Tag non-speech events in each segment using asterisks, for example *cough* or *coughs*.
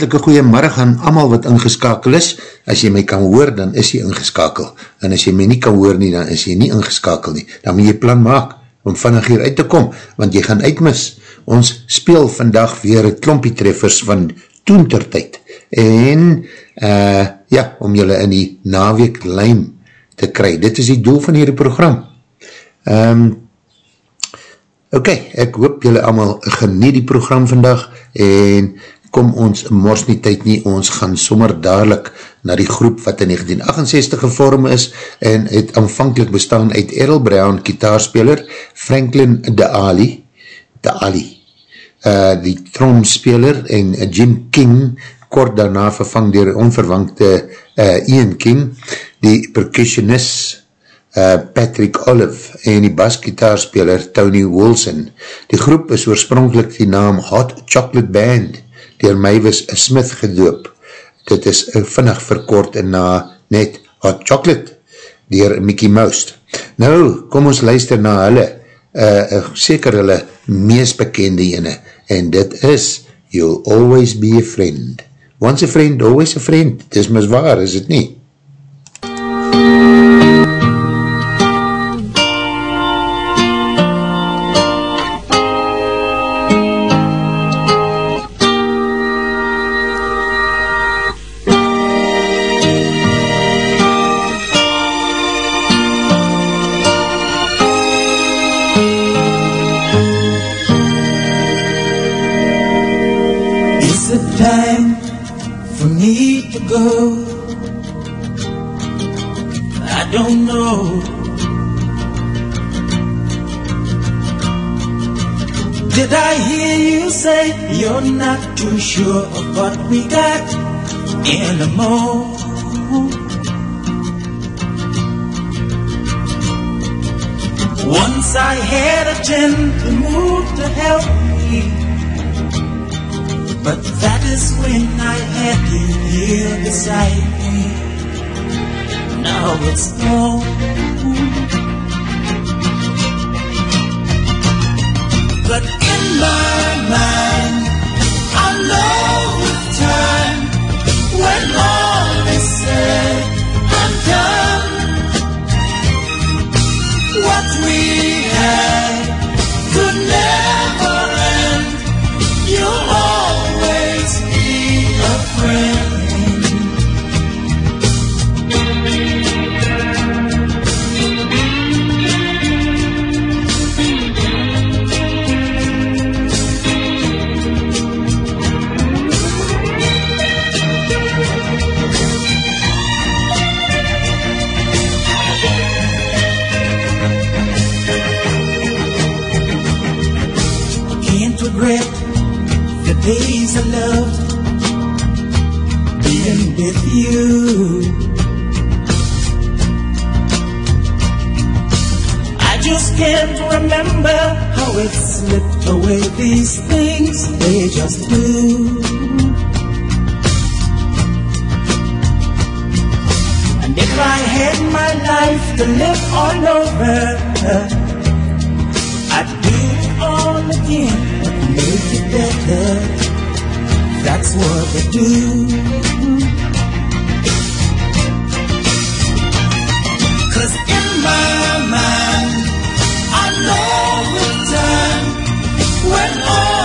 Hartelike goeiemiddag aan amal wat ingeskakel is. As jy my kan hoor, dan is jy ingeskakel. En as jy my nie kan hoor nie, dan is jy nie ingeskakel nie. Dan moet jy plan maak om vannig hier uit te kom, want jy gaan uitmis. Ons speel vandag weer het klompie treffers van toentertijd. En, uh, ja, om julle in die naweek lijm te kry. Dit is die doel van hierdie program. Um, Ok, ek hoop julle allemaal geniet die program vandag en kom ons mors nie tyd nie, ons gaan sommer dadelijk na die groep wat in 1968 gevorm is en het aanvankelijk bestaan uit Errol Brown, kitaarspeler, Franklin de Ali, de Ali, uh, die tromspeler en Jim King, kort daarna vervang dier onverwangte uh, Ian King, die percussionist, uh, Patrick Olive en die basgitaarspeler Tony Wilson. Die groep is oorspronkelijk die naam Hot Chocolate Band dier Mavis Smith gedoop. Dit is vinnig verkort en na net Hot Chocolate dier Mickey Mouse. Nou, kom ons luister na hulle, uh, seker hulle meest bekende ene, en dit is You'll Always Be a Friend. Once a friend, always a friend. Dit is mis waar, is het nie? amor. Slipped away. These things, they just do. And if I had my life to live all over, I'd do it all again, make it better. That's what they do. Cause in my mind, Oh.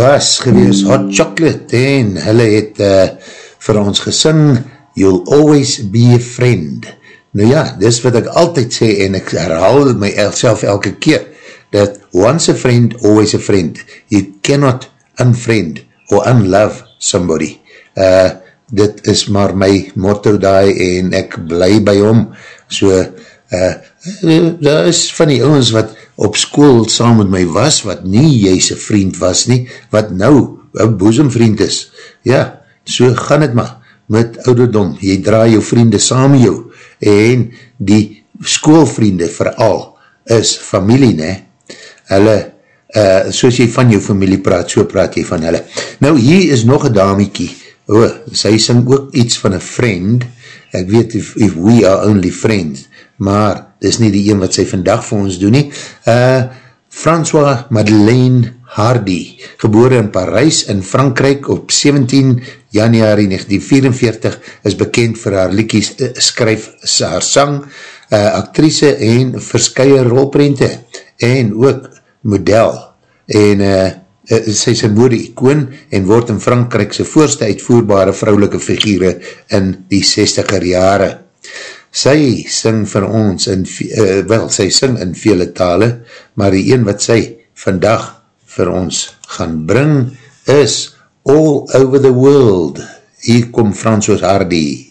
Was gewees Hot Chocolate en hulle het uh, vir ons gesing You'll Always Be a Friend. Nou ja, dis wat ek altyd sê en ek herhaal my self elke keer that once a friend, always a friend. You cannot unfriend or unlove somebody. Uh, dit is maar my motto daai en ek bly by hom. So, uh, daar is van die ouwens wat op school saam met my was, wat nie jy's een vriend was nie, wat nou een boezemvriend is. Ja, so gaan het maar met ouderdom. Jy draai jou vriende saam jou en die schoolvriende vooral is familie, ne? Hulle, uh, soos jy van jou familie praat, so praat jy van hulle. Nou, hier is nog een damiekie. O, oh, sy sing ook iets van een friend. Ek weet if, if we are only friends, maar dis nie die een wat sy vandag vir ons doen nie. Uh, François Madeleine Hardy, geboren in Parijs in Frankrijk op 17 januari 1944, is bekend vir haar liekies uh, skryf haar sang, uh, actrice en verskye rolprente en ook model en uh, sy is een mode icoon en word in Frankrijkse voorste uitvoerbare vrouwelike figure in die 60er jare sy sing vir ons in, uh, wel, sy sing in vele tale, maar die een wat sy vandag vir ons gaan bring is All Over the World. Hier kom François Hardy.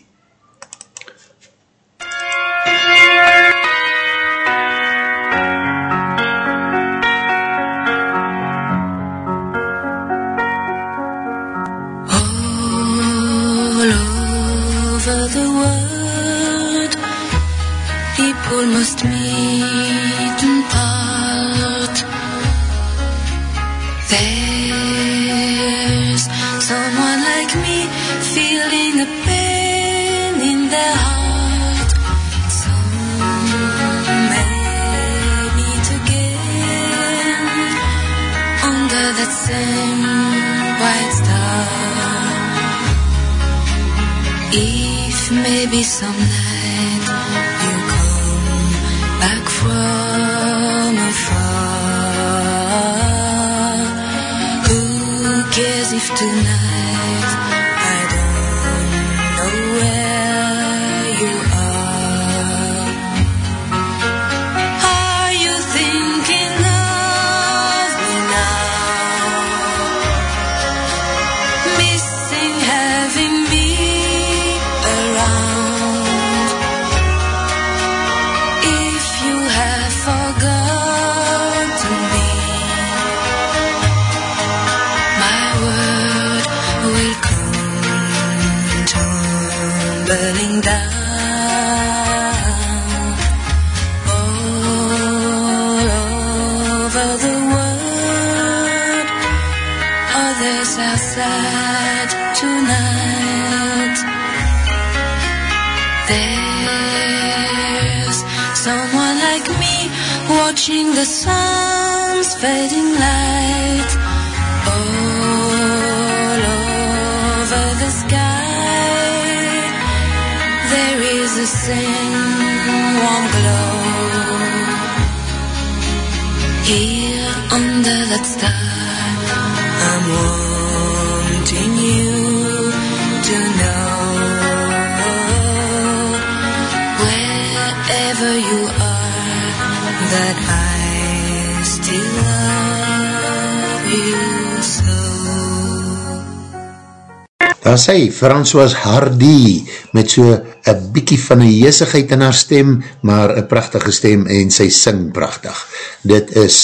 Sy, François Hardy, met so een bykie van een jeesigheid in haar stem, maar een prachtige stem en sy sing prachtig. Dit is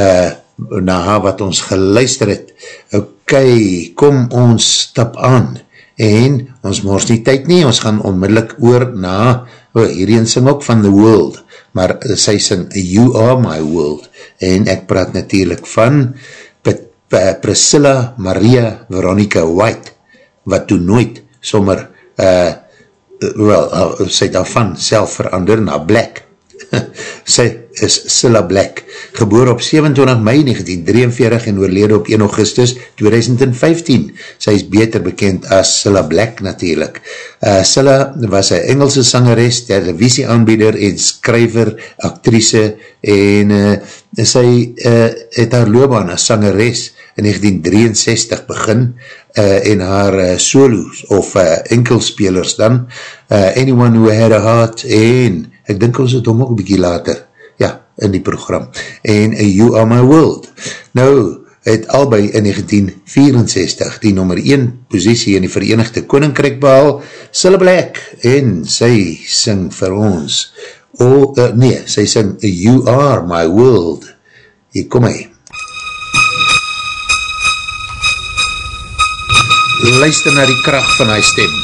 uh, na haar wat ons geluister het. Ok, kom ons stap aan en ons moors nie tyd nie, ons gaan onmiddellik oor na, oh, hierheen sing ook van The World, maar sy sing You Are My World en ek praat natuurlijk van Priscilla Maria Veronica White wat toe nooit sommer uh, wel, uh, sy daarvan self verander na black *laughs* Sy is Cilla Black, geboor op 27 mei 1943 en oorlede op 1 augustus 2015. Sy is beter bekend as Cilla Black natuurlijk. Uh, Cilla was een Engelse sangeres, televisieaanbieder en skryver, actrice en uh, sy uh, het haar loopbaan as sangeres in 1963 begin uh, en haar uh, solos of uh, enkelspelers dan, uh, Anyone Who Had a Heart en ek dink ons het hom ook bykie later, ja, in die program, en uh, You Are My World. Nou, het albei in 1964 die nummer 1 posiesie in die Verenigde Koninkrijk behal, Cilla Black, en sy sing vir ons, oh, uh, nee, sy sing You Are My World. Hier kom hy. Luister na die kracht van hy stem.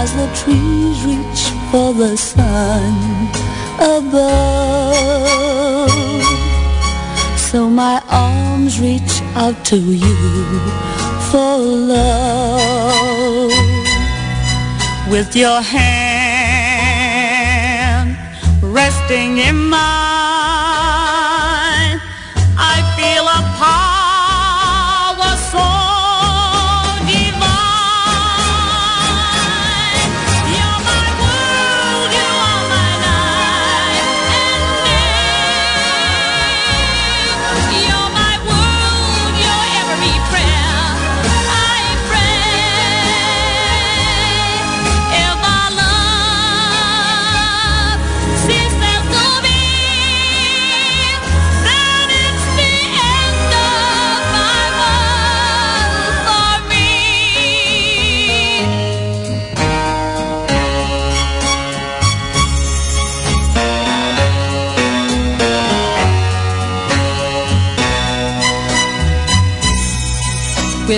as the trees reach for the sun above. So my arms reach out to you for love. With your hand resting in mine,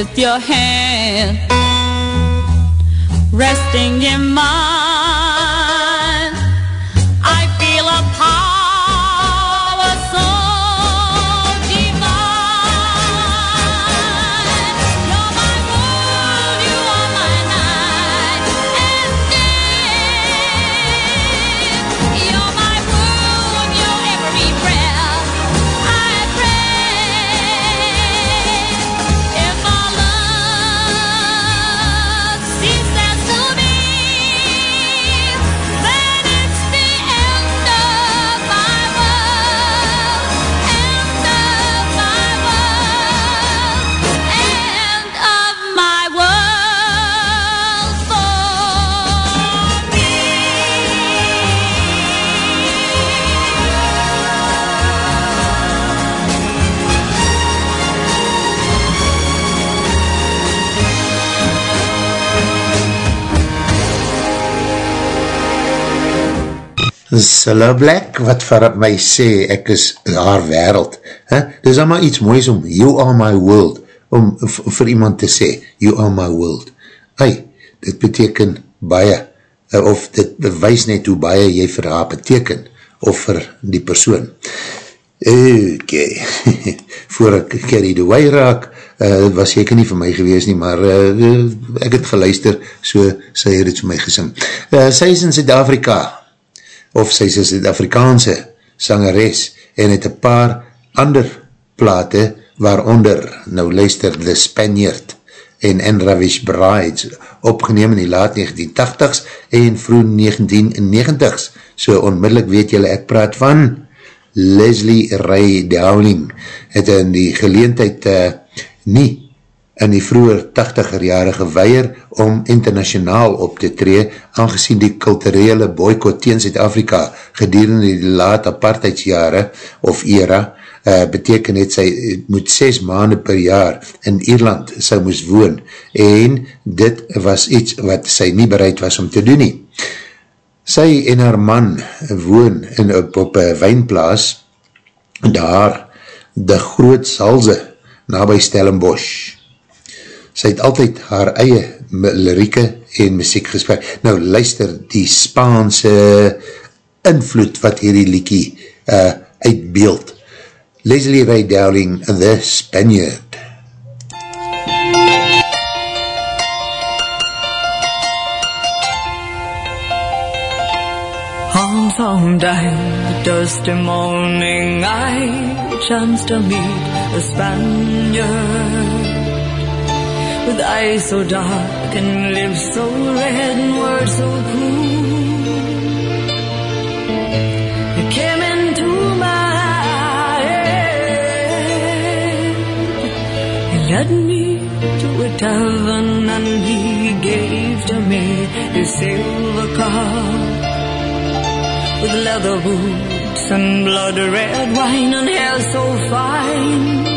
with your hand resting in mine. Cilla Black, wat vir my sê, ek is haar wereld. He? Dit is allemaal iets moois om, you are my world, om vir iemand te sê, you are my world. Hey, dit beteken baie, eh, of dit bewys net hoe baie jy vir haar beteken, of vir die persoon. Ok, *laughs* voor ek Carrie de Way raak, uh, was seker nie vir my gewees nie, maar uh, ek het geluister, so sy het het vir my gesing. Uh, sy is in Zuid-Afrika, of sy is een Zuid-Afrikaanse sangeres, en het een paar ander plate, waaronder, nou luister, The Spaniard, en Enravish Brides, opgeneem in die laat 1980s, en vroeg 1990s, so onmiddellik weet julle, ek praat van, Leslie Ray Dowling. Het in die geleentheid uh, nie in die vroeger 80er jare geweier om internationaal op te tree, aangezien die kulturele boycott teen Zuid-Afrika gedurende die laat apartheidsjare of era, uh, beteken het sy moet 6 maanden per jaar in Ierland sy moes woon en dit was iets wat sy nie bereid was om te doen nie. Sy en haar man woon in, op, op een wijnplaas daar de groot salze na by Stellenbosch. Sy het altyd haar eie lirieke en muziek gesprek. Nou luister die Spaanse invloed wat hierdie liekie uh, uitbeeld. Leslie Ray Dowling, The Spaniard. On some day, dusty morning, I chanced to meet a Spaniard with eyes so dark and lips so red and words so cruel. He came into my head. He led me to a tavern and he gave to me his silver cup with leather boots and blood red wine and hair so fine.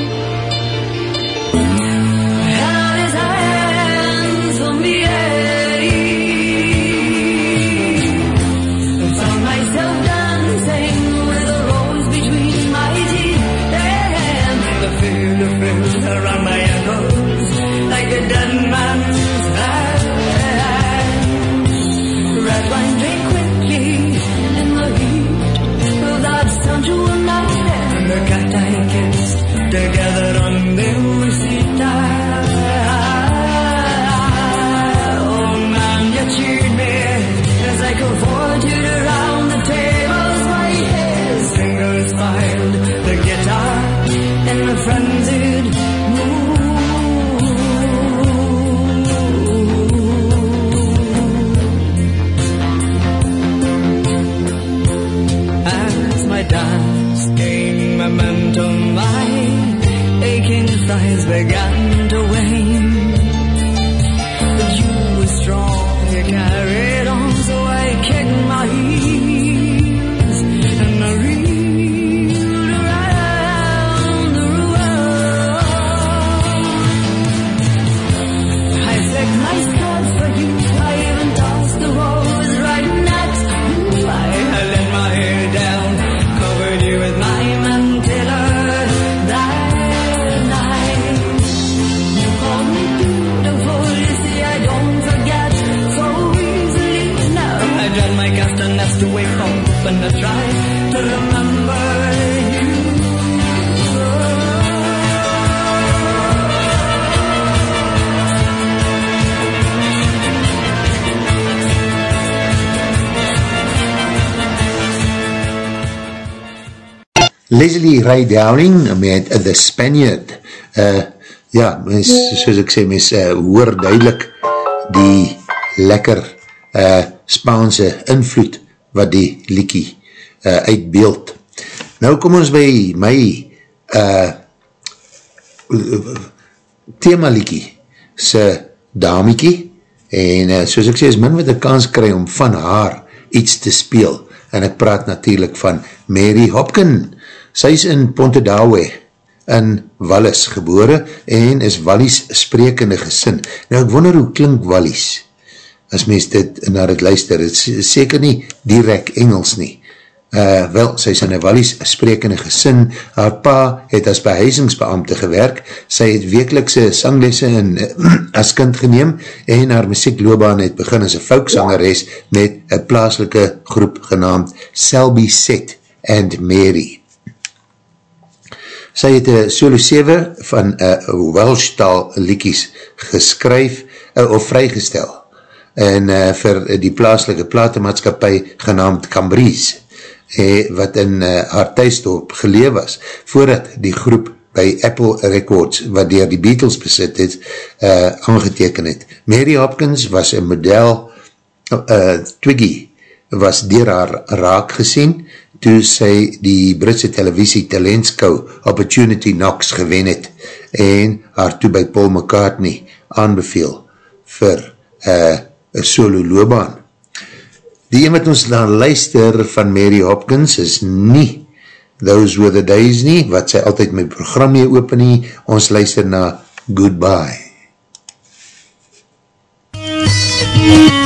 Leslie Ray Dowling met The Spaniard. Uh, ja, mens, soos ek sê, mens uh, hoor duidelik die lekker uh, Spaanse invloed wat die liekie uh, uitbeeld. Nou kom ons by my uh, thema liekie se damiekie en uh, soos ek sê, is min wat ek kans kry om van haar iets te speel en ek praat natuurlijk van Mary Hopkin. Sy is in Pontedawe in Wallis gebore en is Wallis sprekende gesin. Nou ek wonder hoe klink Wallis as mens dit naar het luister. Het is seker nie direct Engels nie. Uh, wel, sy is in een Wallis sprekende gesin. Haar pa het as behuisingsbeamte gewerk. Sy het wekelikse sanglesse in, uh, *clears throat* as kind geneem en haar muziekloobaan het begin as een folksangeres met een plaaslike groep genaamd Selby Set and Mary. Sy het een solo 7 van uh, Welshtaal liekies geskryf uh, of vrygestel en uh, vir die plaaslike platemaatskapie genaamd Cambrise eh, wat in uh, haar thuisdorp geleef was voordat die groep by Apple Records, wat dier die Beatles besit het, uh, aangeteken het. Mary Hopkins was een model, uh, Twiggy was dier haar raak gesien, toe sy die Britse televisie talentskou Opportunity Knox gewen het en haar toe by Paul McCartney aanbeveel vir uh, een solo loopbaan. Die een wat ons dan luister van Mary Hopkins is nie Those Were The Days nie, wat sy altyd my program mee open nie, ons luister na Goodbye. Mary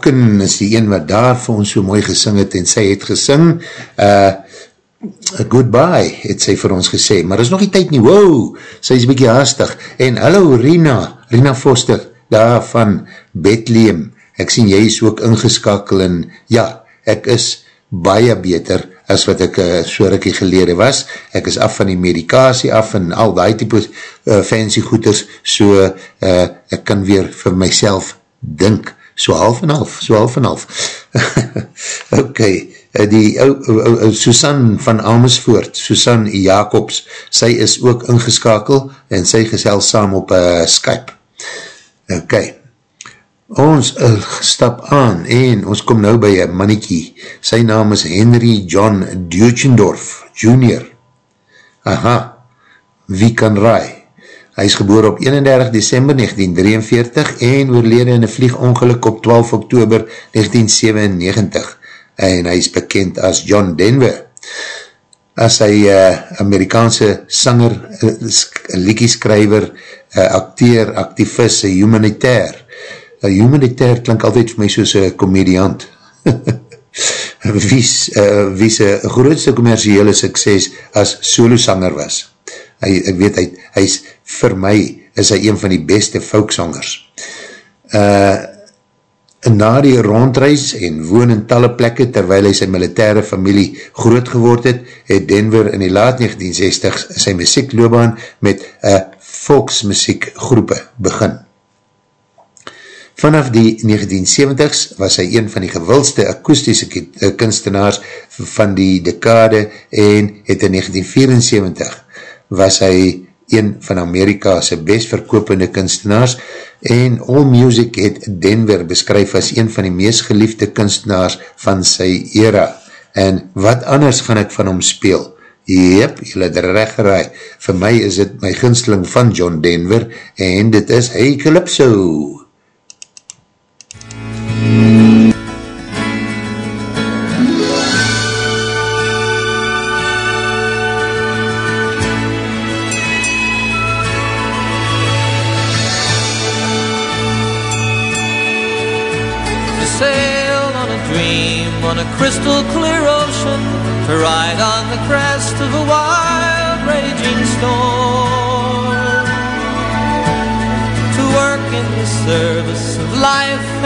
Hopkin is die een wat daar vir ons so mooi gesing het en sy het gesing uh, Goodbye het sy vir ons gesê, maar is nog die tyd nie, wow, sy is bykie haastig. En hallo Rina, Rina Foster daar van Bethlehem. Ek sien jy is ook ingeskakel en ja, ek is baie beter as wat ek uh, so rikkie gelede was, ek is af van die medikasie af en al die type uh, fancy goeders, so uh, ek kan weer vir myself dink, so half en half, so half en half. *laughs* ok, die ou, ou, ou, Susan van Amersfoort, Susan Jacobs, sy is ook ingeskakel en sy gesel saam op uh, Skype. Ok, ons uh, stap aan en ons kom nou by een mannetjie, sy naam is Henry John Duchendorf Jr. Aha, wie kan raai? Hy is geboor op 31 december 1943 en oorlede in een vliegongeluk op 12 oktober 1997 en hy is bekend as John Denver. As hy uh, Amerikaanse sanger, uh, liekieskrijver, uh, acteer, activist, humanitair. Uh, humanitair klink altyd vir my soos een komediant. wie uh, wie sy grootste commerciële sukses as solo sanger was. Hy, ek weet, hy, hy is, vir my is hy een van die beste folksangers. Uh, na die rondreis en woon in talle plekke terwijl hy sy militaire familie groot geword het, het Denver in die laat 1960 sy muziekloobaan met uh, volksmuziekgroepe begin. Vanaf die 1970s was hy een van die gewildste akoestische kunstenaars van die dekade en het in 1974 was hy een van Amerika's best verkopende kunstenaars en All Music het Denver beskryf as een van die meest geliefde kunstenaars van sy era. En wat anders gaan ek van hom speel? Jep, jylle het recht geraai. Vir my is dit my gunsteling van John Denver en dit is Hey Calypso. to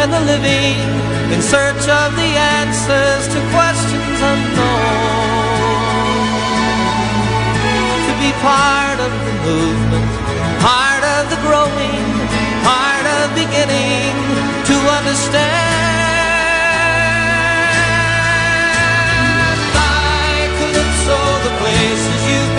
and the living, in search of the answers to questions unknown, to be part of the movement, part of the growing, part of beginning to understand. I calypso, the places you've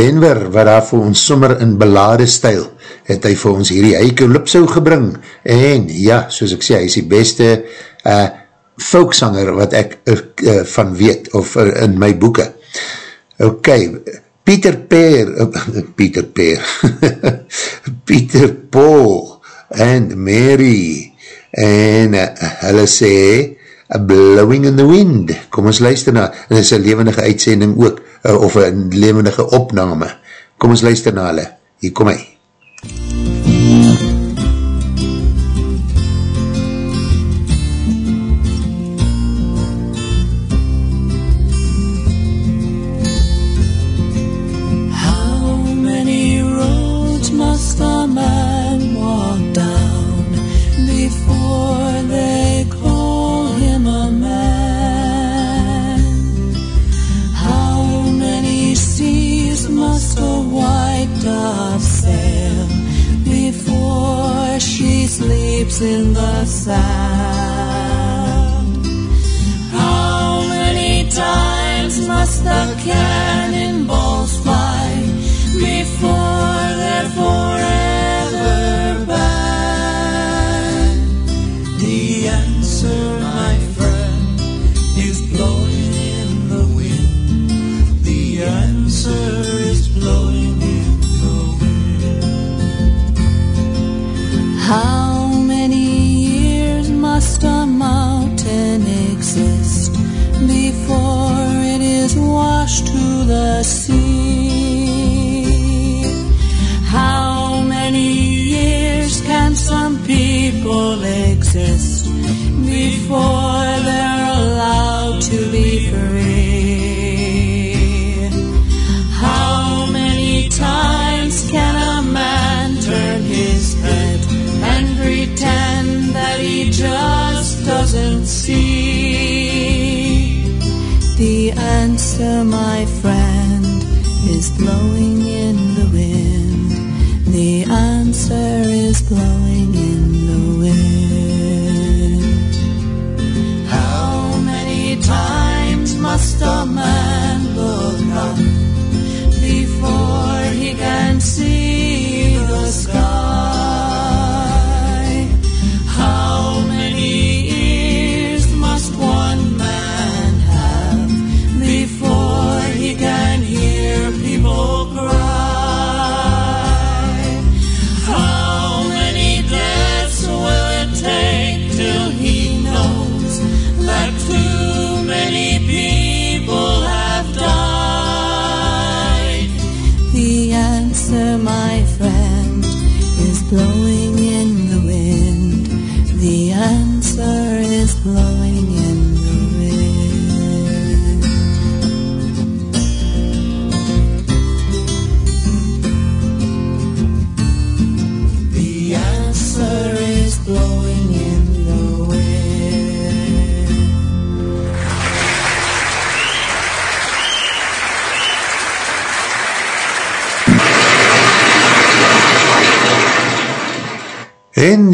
Denver, wat daar vir ons sommer in belade stijl, het hy vir ons hierdie Eikelipsou gebring, en ja, soos ek sê, hy is die beste uh, folksanger wat ek uh, van weet, of uh, in my boeken. Ok, Pieter Peer, uh, *laughs* Pieter Peer, *laughs* Pieter Paul, en Mary, en uh, hulle sê, A Blowing in the Wind, kom ons luister na, en dit is een levendige uitsending ook, uh, of een levendige opname, kom ons luister na hulle, hier kom hy. Sleeps in the sand? How many times must the cannonballs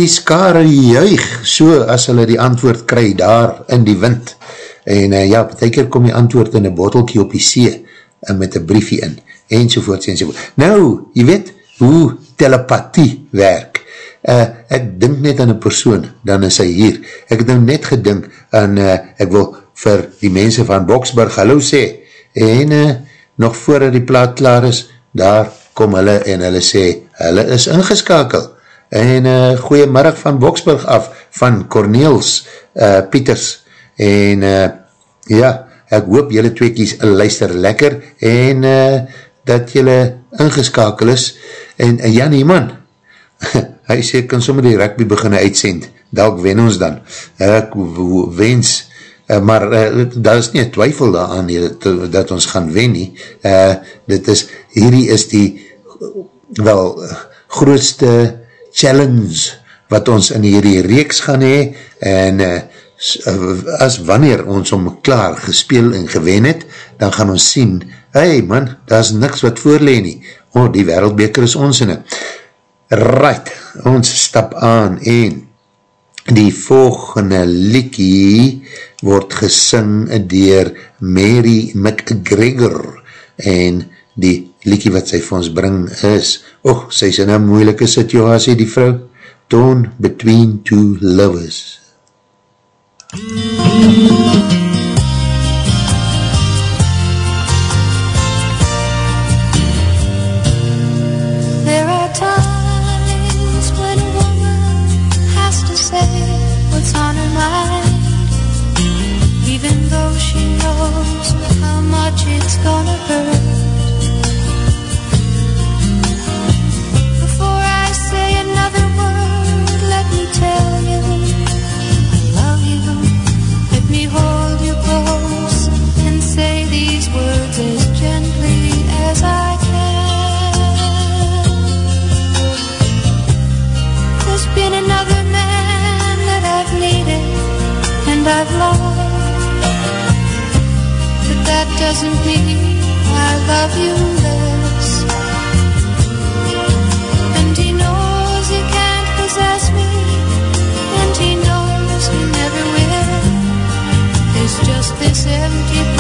die skare juig, so as hulle die antwoord kry daar in die wind. En uh, ja, beteker kom die antwoord in een bottelkie op die see, en met een briefie in, enzovoorts, enzovoorts. Nou, jy weet hoe telepathie werk. Uh, ek dink net aan een persoon, dan is hy hier. Ek het nou net gedink aan, uh, ek wil vir die mense van Boksburg hallo sê, en uh, nog voordat die plaat klaar is, daar kom hulle en hulle sê, hulle is ingeskakel en uh, goeiemiddag van Boksburg af, van Corneels uh, Pieters, en uh, ja, ek hoop jylle tweekies luister lekker, en uh, dat jylle ingeskakel is, en uh, Jan Iman, *laughs* hy sê, kan sommer die rugby beginne uitsend, dalk wen ons dan, ek wens, uh, maar uh, daar is nie een twyfel daaraan, dat, ons gaan wen nie, uh, dit is, hierdie is die, wel, grootste challenge wat ons in hierdie reeks gaan hee en uh, as wanneer ons om klaar gespeel en gewen het, dan gaan ons sien, hey man, daar is niks wat voorleen nie, oh die wereldbeker is ons in right, ons stap aan en die volgende liekie word gesing dier Mary McGregor en die liekie wat sy vir ons bring is, och, sy is in een moeilike situasie, die vrou, torn between two lovers. There doesn't mean I love you less. And he knows he can't possess me, and he knows he never will. There's just this empty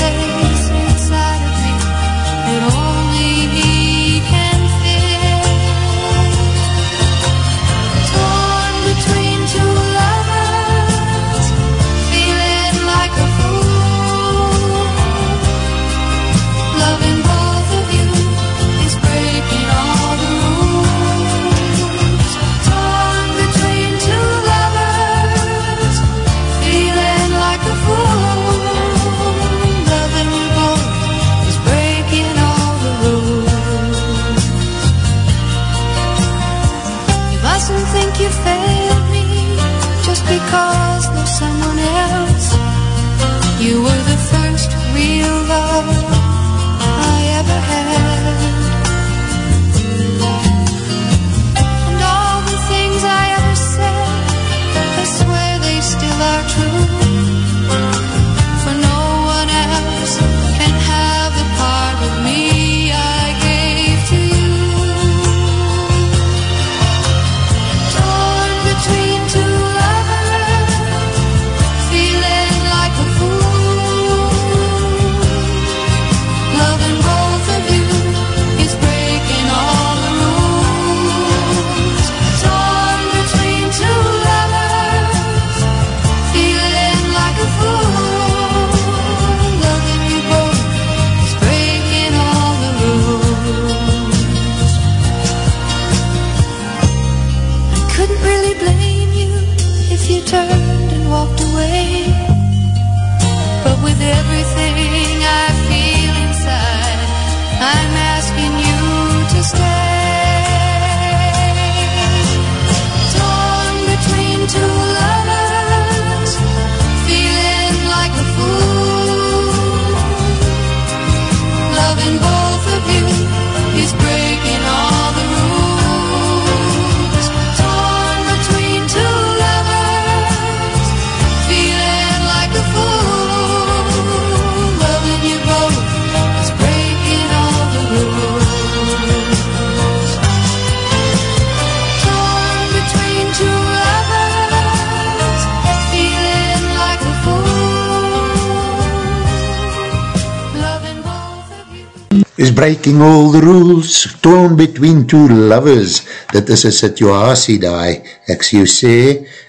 is breaking all the rules, torn between two lovers, dit is een situasie daai, ek sê jou sê,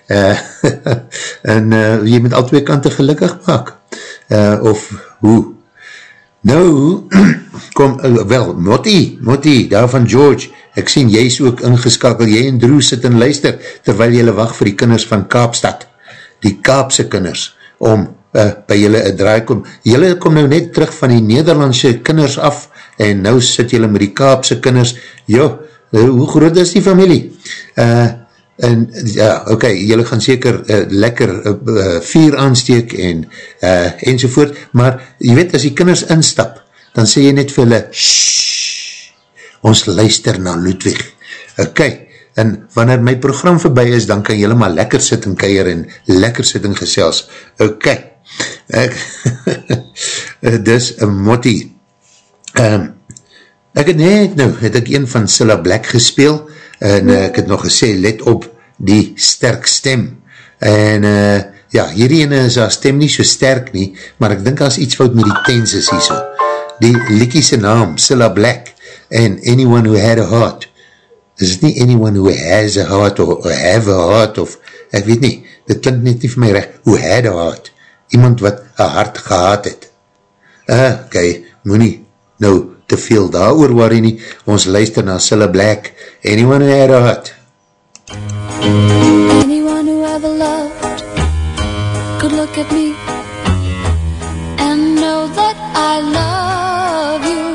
uh, *laughs* en uh, jy moet al twee kante gelukkig maak, uh, of hoe? Nou, *clears throat* kom, uh, wel, Motti, Motti, daar van George, ek sien jy is ook ingeskakel, jy en Drew sit en luister, terwyl jylle wacht vir die kinders van Kaapstad, die Kaapse kinders, om uh, by jylle een draai kom. Jylle kom nou net terug van die Nederlandse kinders af, en nou sit jylle met die Kaapse kinders, jo, uh, hoe groot is die familie? Uh, en ja, ok, jylle gaan seker uh, lekker uh, uh, vier aansteek en uh, enzovoort, maar jy weet, as die kinders instap, dan sê jy net vir hulle, shhh, ons luister na Ludwig. Ok, en wanneer my program voorbij is, dan kan jylle maar lekker sit en keier en lekker sit en gesels. Ok, ek, *laughs* dis een mottie. Um, ek het net nou, het ek een van Silla Black gespeel, en uh, ek het nog gesê, let op die sterk stem. En uh, ja, hierdie ene is haar stem nie so sterk nie, maar ek dink as iets fout met die tenses hier so. die liekiese naam, Cilla Black, en Anyone Who Had a Heart, is het nie Anyone Who Has a Heart, of, Have a Heart, of, ek weet nie, dit klink net nie vir my recht, Who Had a Heart, iemand wat een hart gehad het. Uh, ok, moet nie nou te veel daar oor waarie nie, ons luister na Cilla Black, Anyone Who Had a Heart. Anyone who ever loved could look at me and know that I love you.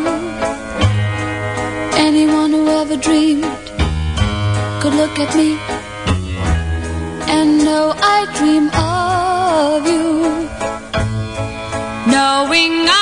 Anyone who ever dreamed could look at me and know I dream of you. Knowing I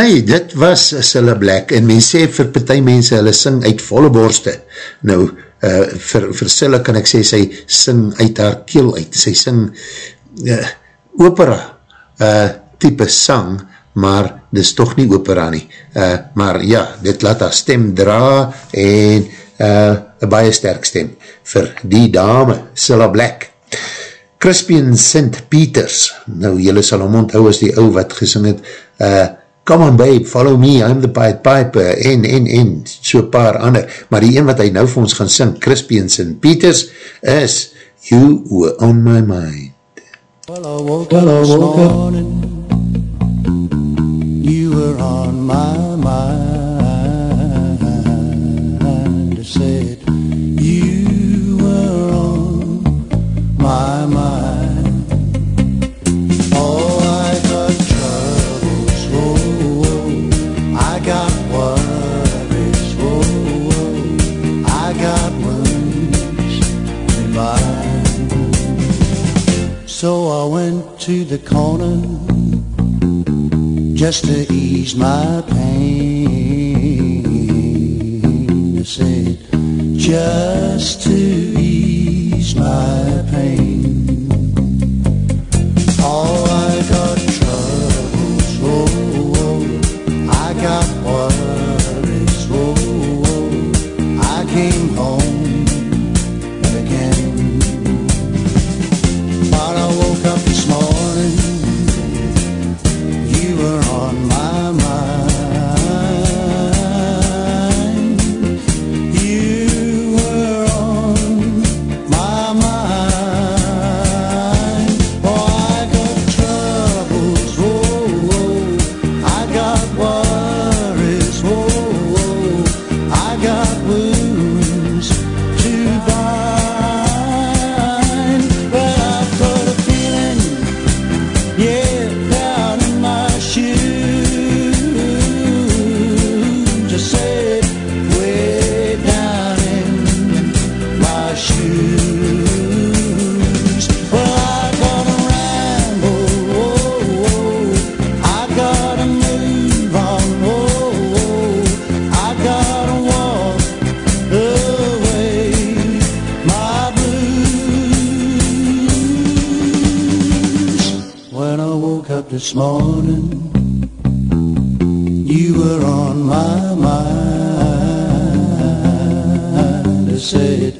hy, dit was Cilla Black, en men sê vir partij mense, hulle sing uit volle borste. Nou, uh, vir, vir Cilla kan ek sê, sy sing uit haar keel uit, sy sing uh, opera uh, type sang, maar dis toch nie opera nie. Uh, maar ja, dit laat haar stem dra, en uh, een baie sterk stem, vir die dame, Cilla Black. Crispian St. Peters, nou jylle sal om onthou as die ou wat gesing het, uh, Come on babe, follow me, I'm the Pied Piper, en, en, en, so paar ander, maar die een wat hy nou vir ons gaan sing, Crispian St. Peters, is You Were On My Mind. Well, I woke up this morning. You were on my mind. So I went to the corner just to ease my pain. I said, just to ease my pain. Oh, I got morning. You were on my mind. I said,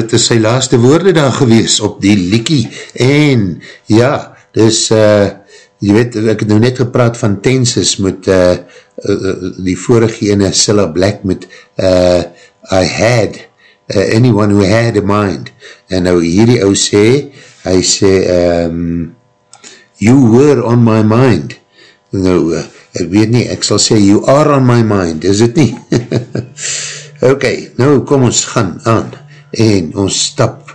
dit is sy laaste woorde daar gewees op die liekie. En ja, dis uh, jy weet, ek het nou net gepraat van tenses met uh, uh, die vorige ene Cilla Black met uh, I had uh, anyone who had a mind. En nou hierdie ou sê hy sê um, you were on my mind. Nou, uh, ek weet nie, ek sal sê you are on my mind, is het nie? *laughs* ok, nou kom ons gaan aan en ons stap,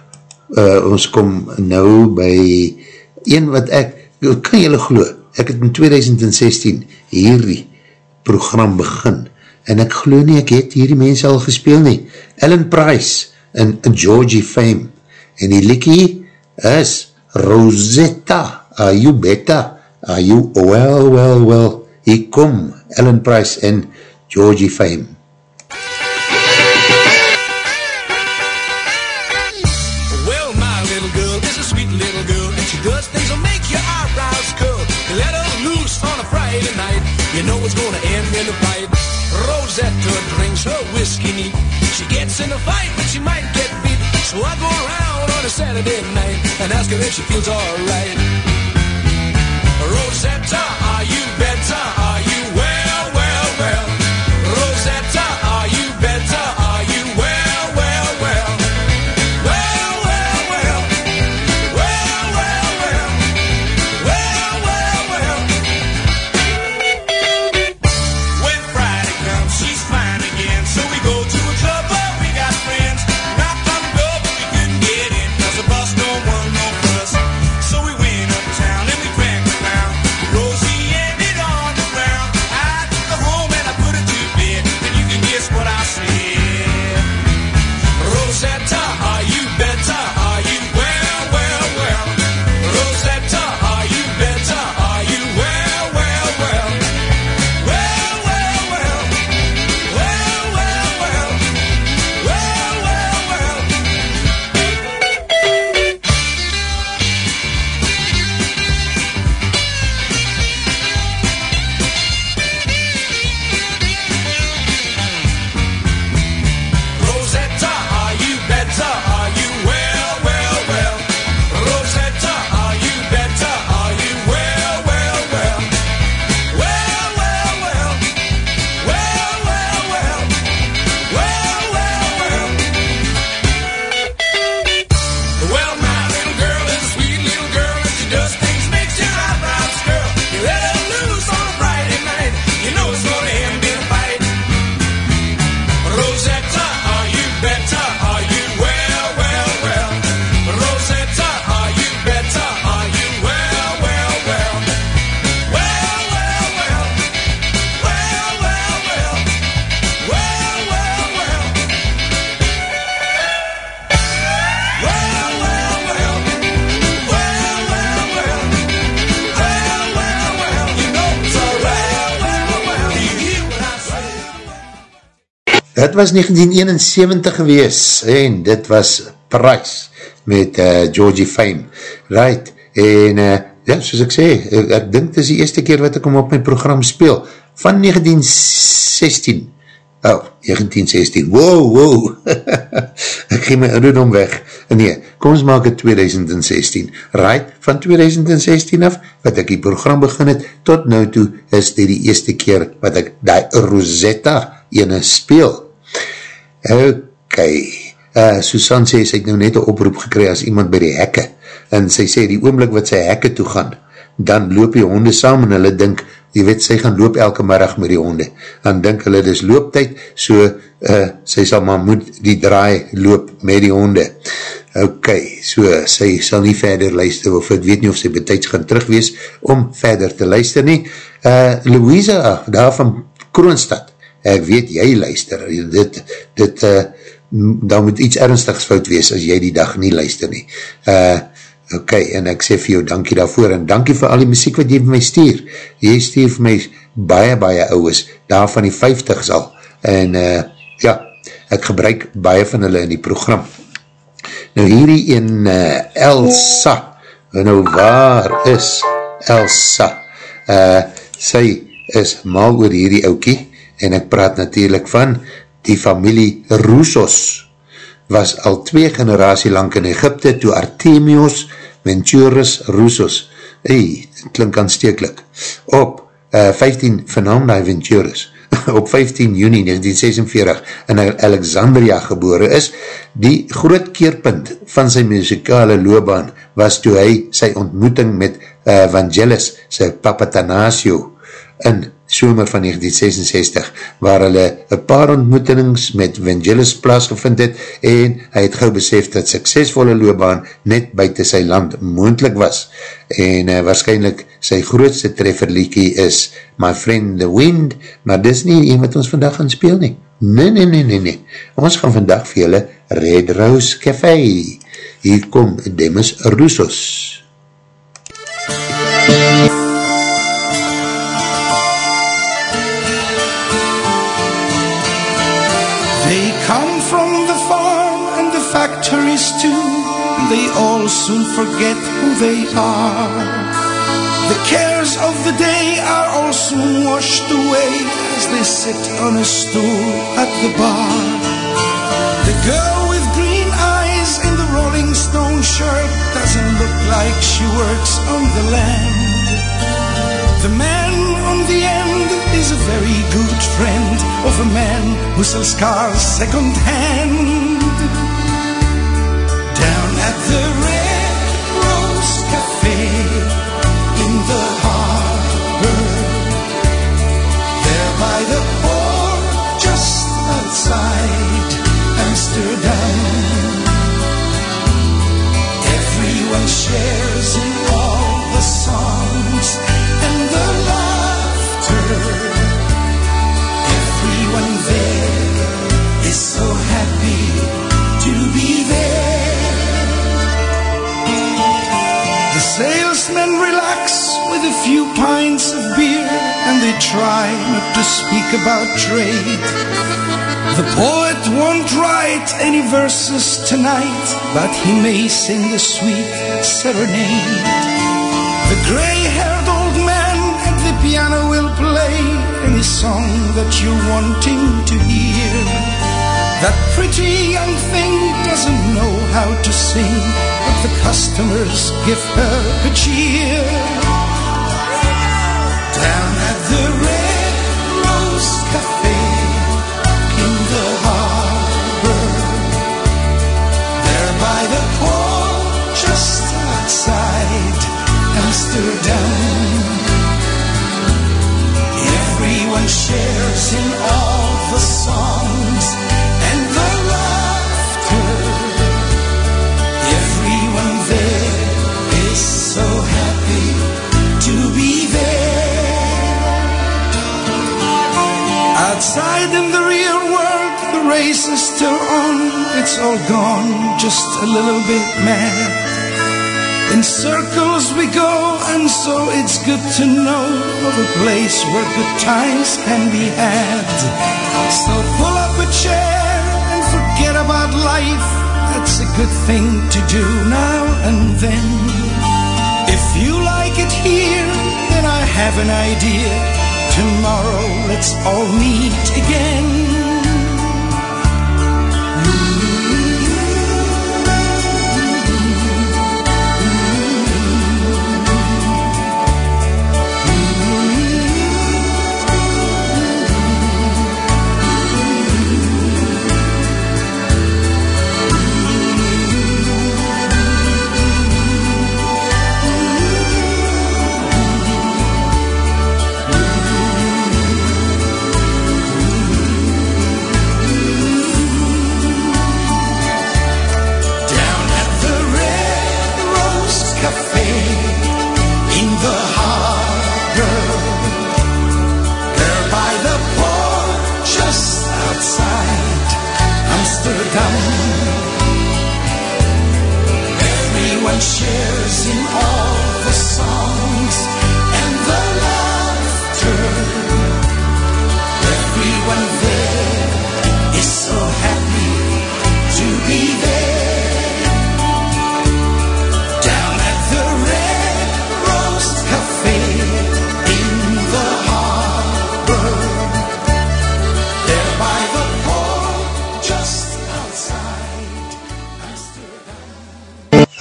uh, ons kom nou by een wat ek, kan jylle glo, ek het in 2016 hierdie program begin en ek glo nie, ek het hierdie mense al gespeel nie, Ellen Price en Georgie Fame en die liekie is Rosetta, are you better? Are you well, well, well? Hier kom Ellen Price en Georgie Fame. You know it's gonna end in a fight. Rosetta drinks her whiskey neat. She gets in a fight, but she might get beat. So I go around on a Saturday night and ask her if she feels alright. Rosetta, are you Het was 1971 gewees en dit was Price met uh, Georgie Fame. Right, en uh, ja, soos ek sê, ek, ek dink dit is die eerste keer wat ek hom op my program speel. Van 1916. Oh, 1916. Wow, wow. *laughs* ek gee my ouderdom weg. Nee, kom ons maak het 2016. Right, van 2016 af, wat ek die program begin het, tot nou toe is dit die eerste keer wat ek die Rosetta ene speel. Ok, uh, Susan sê, sy het nou net een oproep gekry as iemand by die hekke, en sy sê, die oomblik wat sy hekke toe gaan, dan loop die honde saam, en hulle dink, jy weet, sy gaan loop elke middag met die honde, dan dink hulle, dis looptijd, so, uh, sy sal maar moet die draai loop met die honde. Ok, so sy sal nie verder luister of ek weet nie of sy betijds gaan terugwees om verder te luister nie. Uh, Louisa, daar van Kroonstad, ek weet jy luister, dit, dit, uh, daar moet iets ernstigs fout wees as jy die dag nie luister nie. Uh, ok, en ek sê vir jou dankie daarvoor, en dankie vir al die muziek wat jy vir my stuur. Jy stuur vir my baie, baie ouwes, daar van die 50 al, en uh, ja, ek gebruik baie van hulle in die program. Nou hierdie in uh, Elsa, nou waar is Elsa? Uh, sy is mal oor hierdie oukie, en ek praat natuurlijk van die familie Roussos, was al twee generatie lang in Egypte, toe Artemios Venturus Roussos, hey, klink aansteeklik, op uh, 15, vernaam die Venturus, *laughs* op 15 juni 1946 in Alexandria gebore is, die groot keerpunt van sy muzikale loopbaan was toe hy sy ontmoeting met uh, Vangelis, sy Papa Tanasio, in somer van 1966, waar hulle een paar ontmoetings met Vangelis plaasgevind het, en hy het gauw besef dat suksesvolle loopbaan net buiten sy land moendlik was, en uh, waarschijnlijk sy grootste trefferliekie is My Friend the Wind, maar dis nie een wat ons vandag gaan speel nie. Nee, nee, nee, nee, nee. Ons gaan vandag vir julle Red Rose Café. Hier kom Demis Roussos. They factories too. They all soon forget who they are. The cares of the day are all soon washed away as they sit on a stool at the bar. The girl with green eyes in the Rolling Stone shirt doesn't look like she works on the land. The man on the end is a very good friend of a man who sells cars second hand. By the port just outside Amsterdam. Speak about trade. The poet won't write any verses tonight, but he may sing a sweet serenade. The gray-haired old man at the piano will play any song that you're wanting to hear. That pretty young thing doesn't know how to sing, but the customers give her a cheer. Down all the songs and the laughter. Everyone there is so happy to be there. Outside in the real world, the race is still on. It's all gone, just a little bit mad. Circles we go, and so it's good to know of a place where good times can be had. So pull up a chair and forget about life. That's a good thing to do now and then. If you like it here, then I have an idea. Tomorrow let's all meet again.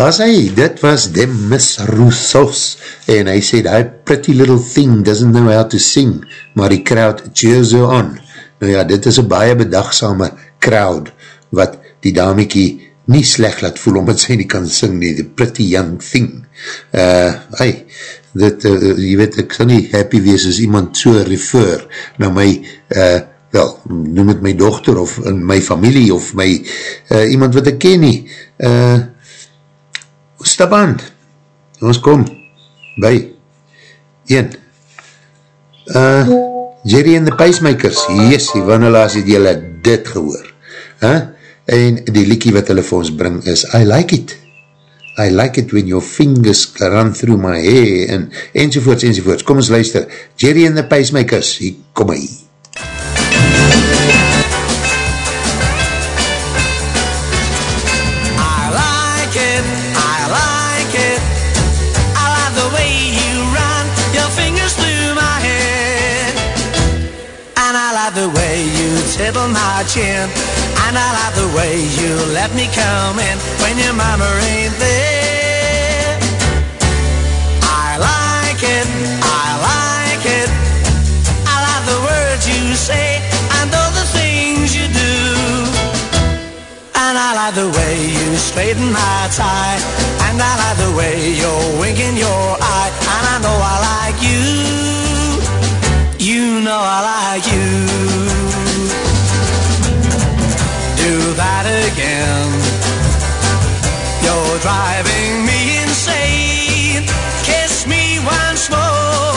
Amsterdam. As hy, dit was Demis Roussos en hy sê, die pretty little thing doesn't know how to sing, maar die crowd cheers her on. Nou ja, dit is een baie bedagsame crowd, wat die damiekie nie sleg laat voel, omdat sy nie kan sing nie, the pretty young thing. Uh, hy, dit, uh, jy weet, ek sal nie happy wees as iemand so refer na my, uh, wel, noem het my dochter, of my familie, of my, uh, iemand wat ek ken nie, uh, stap aan, ons kom, by, een, uh, Jerry and the Pacemakers, yes, wanneer laas het jylle dit gehoor, huh? en die liekie wat hulle vir ons bring is, I like it, I like it when your fingers run through my hair, en, enzovoorts, enzovoorts, kom ons luister, Jerry and the Pacemakers, hier kom hy. And I like the way you let me come in when your mama ain't there. I like it, I like it. I like the words you say and all the things you do. And I like the way you straighten my tie. And I like the way you're winking your eye. And I know I like you. You know I like you. That again. You're driving me insane. Kiss me once more.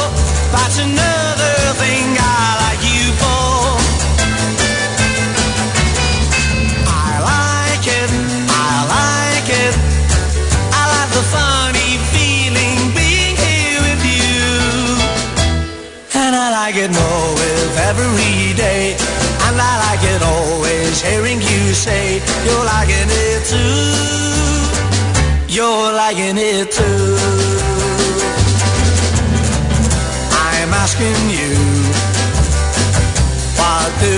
That's another thing I like you for. I like it, I like it. I like the funny feeling being here with you. And I like it more with every say you're liking it too. You're liking it too. I'm asking you, what do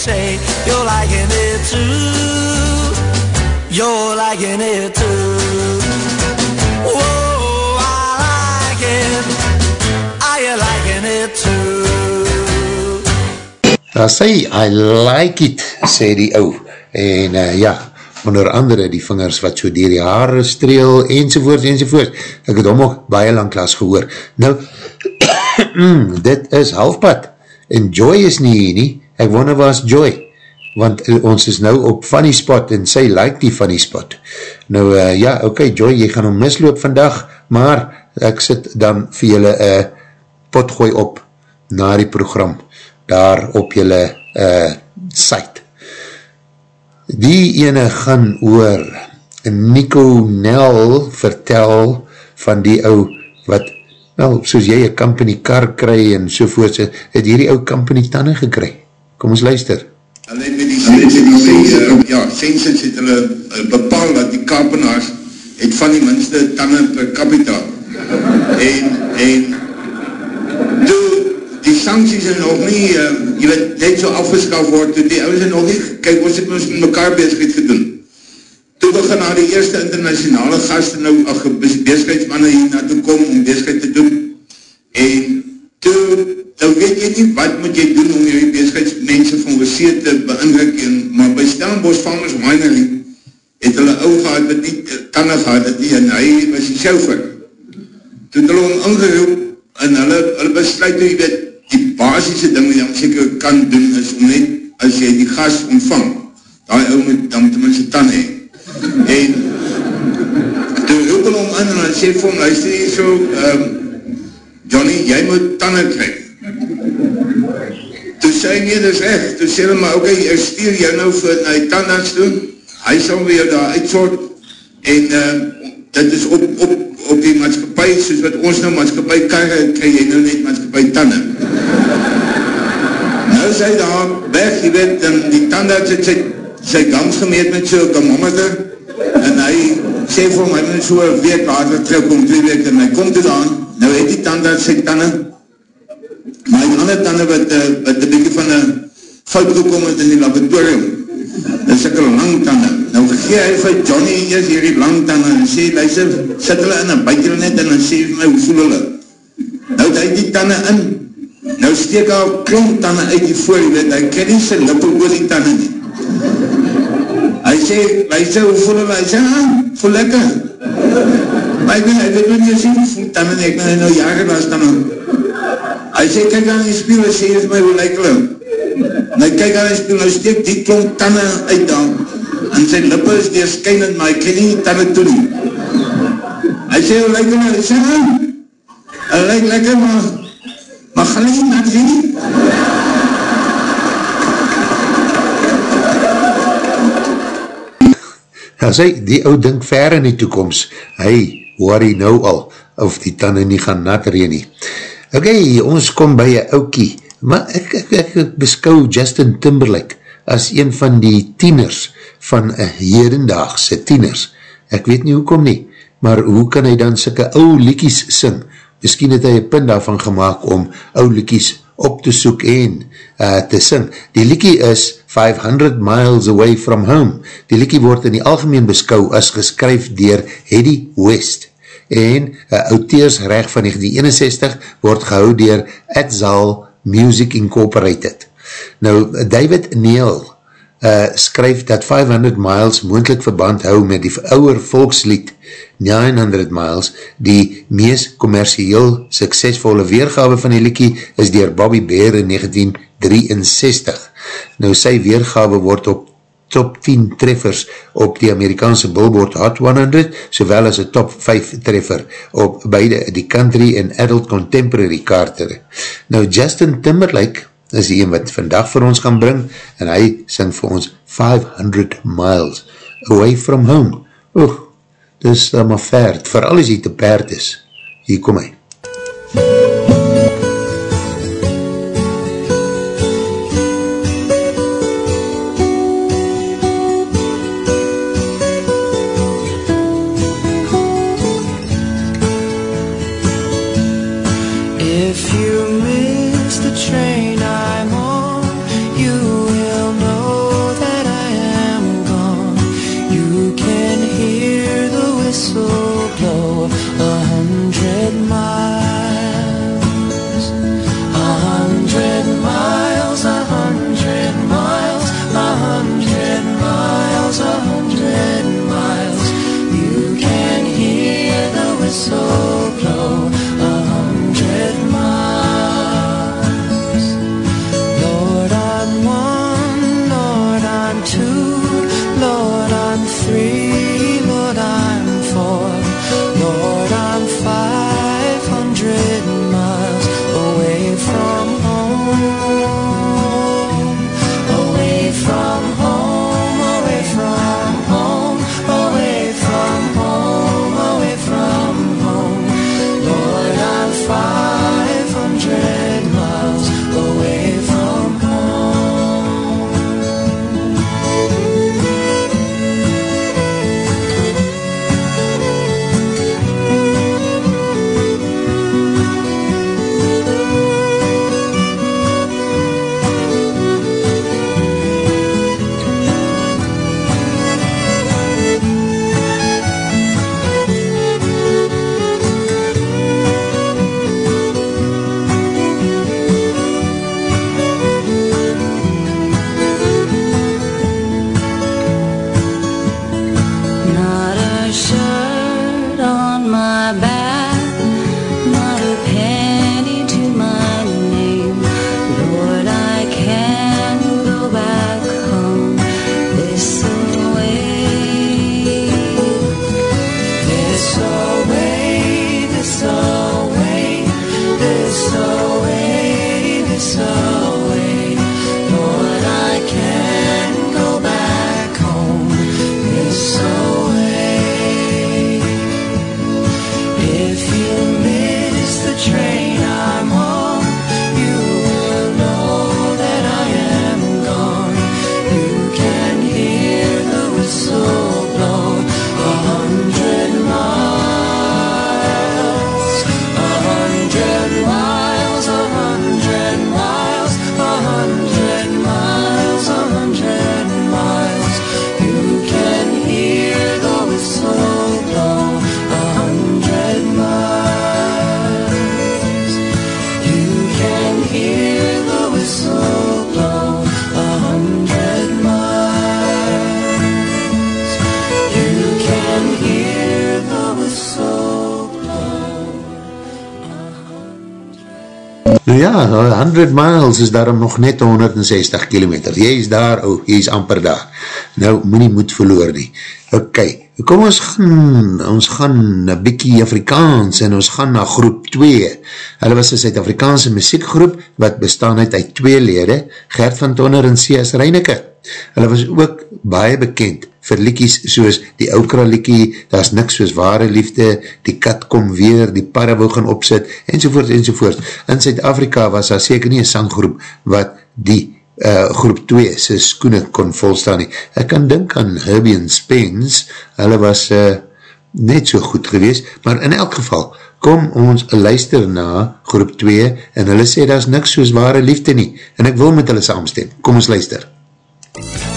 say you're liking it too. You're liking it too. Whoa, I like it. Are you liking it too? Daar sê, I like it, sê die ou. En uh, ja, onder andere die vingers wat so dier die haare streel, enzovoort, enzovoort. Ek het hom ook baie lang klas gehoor. Nou, *coughs* dit is halfpad. En Joy is nie hier nie. Ek wonder waar is Joy? Want uh, ons is nou op funny spot en sy like die funny spot. Nou, uh, ja, okay, Joy, jy gaan hom misloop vandag, maar ek sit dan vir julle uh, potgooi op na die program daar op julle uh, site. Die ene gaan oor Nico Nel vertel van die ou wat, wel, soos jy een company car kry en sovoorts, het hierdie ou company tanden gekry. Kom ons luister. Hulle het met die Sensens, uh, ja, Sensens het hulle uh, bepaal dat die Kaapenaars het van die minste tanden per capita. En, en, toe die sancties is nog nie, uh, jy weet, net so afgeskaf word, toe die ouwens is nog nie, kyk, ons het ons met mekaar bezigheid gedoen. Toe begin na die eerste internationale gasten nou, ach, bezigheidsmanne hier na toe kom om bezigheid te doen. En toe, nou weet jy nie, wat moet jy doen oorsee te beindruk, en, maar by Stellenbosch Farmers Winery het hulle ou gehad wat nie tanden gehad het nie, en hy was die chauffeur. Toe het hulle hom ingeroep, en hulle, hulle besluit, jy weet, die basisse ding wat jy seker kan doen, is om net, as jy die gas ontvang, die ou moet dan tenminste tan hee. En, toe roep hulle om in, en hy sê vir hom, luister hier so, um, Johnny, jy moet tanden krijg. Toe sê hy, nee, dit is echt, toe sê hulle, maar oké, okay, ek stuur jou nou vir na die tandarts doen, hy sal jou daar uitsort, en uh, dit is op, op, op die maatskapie, soos wat ons nou maatskapie karre, krijg jy nou net maatskapie tanden. *laughs* nou is hy daar weg, jy weet, en die tandarts het sy, sy gams gemeet met so'n thermometer, en hy sê vir hom, hy moet so een week later terugkom, twee week, en hy komt het aan, nou het die tandarts sy tanden, maar die ander tanden wat, uh, wat een beetje van een fout gekom het in die laboratorium, is ek lang tanden, nou gee hy vir Johnny eers hierdie lang tanden, en sê, luister, sit hulle in, en buit hulle net, en dan sê vir my, hoe voel hulle? Nou het hy die tanden in, nou steek hy al klomp tanden uit die voor, weet, hy ken nie sy lippe oor die tanden nie. Hy sê, luister, hoe voel hulle? Hy sê, ah, voel lekker. Maar ek weet, hy weet wat jy sê, hoe voel tanden, ek nou, jager was tanden. Hy sê, kyk aan die spiel, hy sê, my, hoe lyk hulle? En hy kyk aan die spiel, hy steek die klomp tanden uit dan, en sy lippe is deerskynend, maar hy ken nie die tanden toe nie. Hy sê, hoe lyk hulle? Hy sê, hy lyk lekker, maar, maar gaan hy nie nat nie? As hy, die ou dink ver in die toekomst, hy worry nou al, of die tanden nie gaan nat reen nie. Ok, ons kom by een oukie, maar ek, ek, ek, ek beskou Justin Timberlake as een van die tieners, van hedendaagse tieners. Ek weet nie hoekom nie, maar hoe kan hy dan sikke ou liekies sing? Misschien het hy een punt daarvan gemaakt om ou liekies op te soek en uh, te sing. Die liekie is 500 Miles Away From Home. Die liekie word in die algemeen beskou as geskryf dier Hedy West en uh, auteursrecht van 1961 word gehou dier Edzal Music Incorporated. Nou, David Neal uh, skryf dat 500 Miles moendlik verband hou met die ouwe volkslied 900 Miles, die mees commercieel suksesvolle weergawe van die liekie is dier Bobby Bear in 1963. Nou sy weergawe word op top 10 treffers op die Amerikaanse Billboard Hot 100, sowel as een top 5 treffer op beide die country en adult contemporary kaartere. Nou Justin Timberlake is die een wat vandag vir ons gaan bring en hy sing vir ons 500 miles away from home. Oeh, dis dan maar ver, vooral as hy te paard is. Hier kom hy. If the Ja, 100 miles is daarom nog net 160 kilometer. Jy is daar, oh, jy is amper daar. Nou, moet nie moed verloor nie. Ok, kom ons gaan, ons gaan na bykie Afrikaans en ons gaan na groep 2. Hulle was een Zuid-Afrikaanse muziekgroep wat bestaan uit uit twee lede, Gert van Tonner en C.S. Reineke. Hulle was ook baie bekend vir liekies soos die Oukra liekie, daar is niks soos ware liefde, die kat kom weer, die parre wil gaan opsit, enzovoort, enzovoort. In Zuid-Afrika was daar seker nie een sanggroep wat die uh, groep 2 sy skoene kon volstaan nie. Ek kan dink aan Herbie and Spence, hulle was uh, net so goed gewees, maar in elk geval, kom ons luister na groep 2 en hulle sê daar is niks soos ware liefde nie, en ek wil met hulle saamstem. Kom ons luister. As Thank you.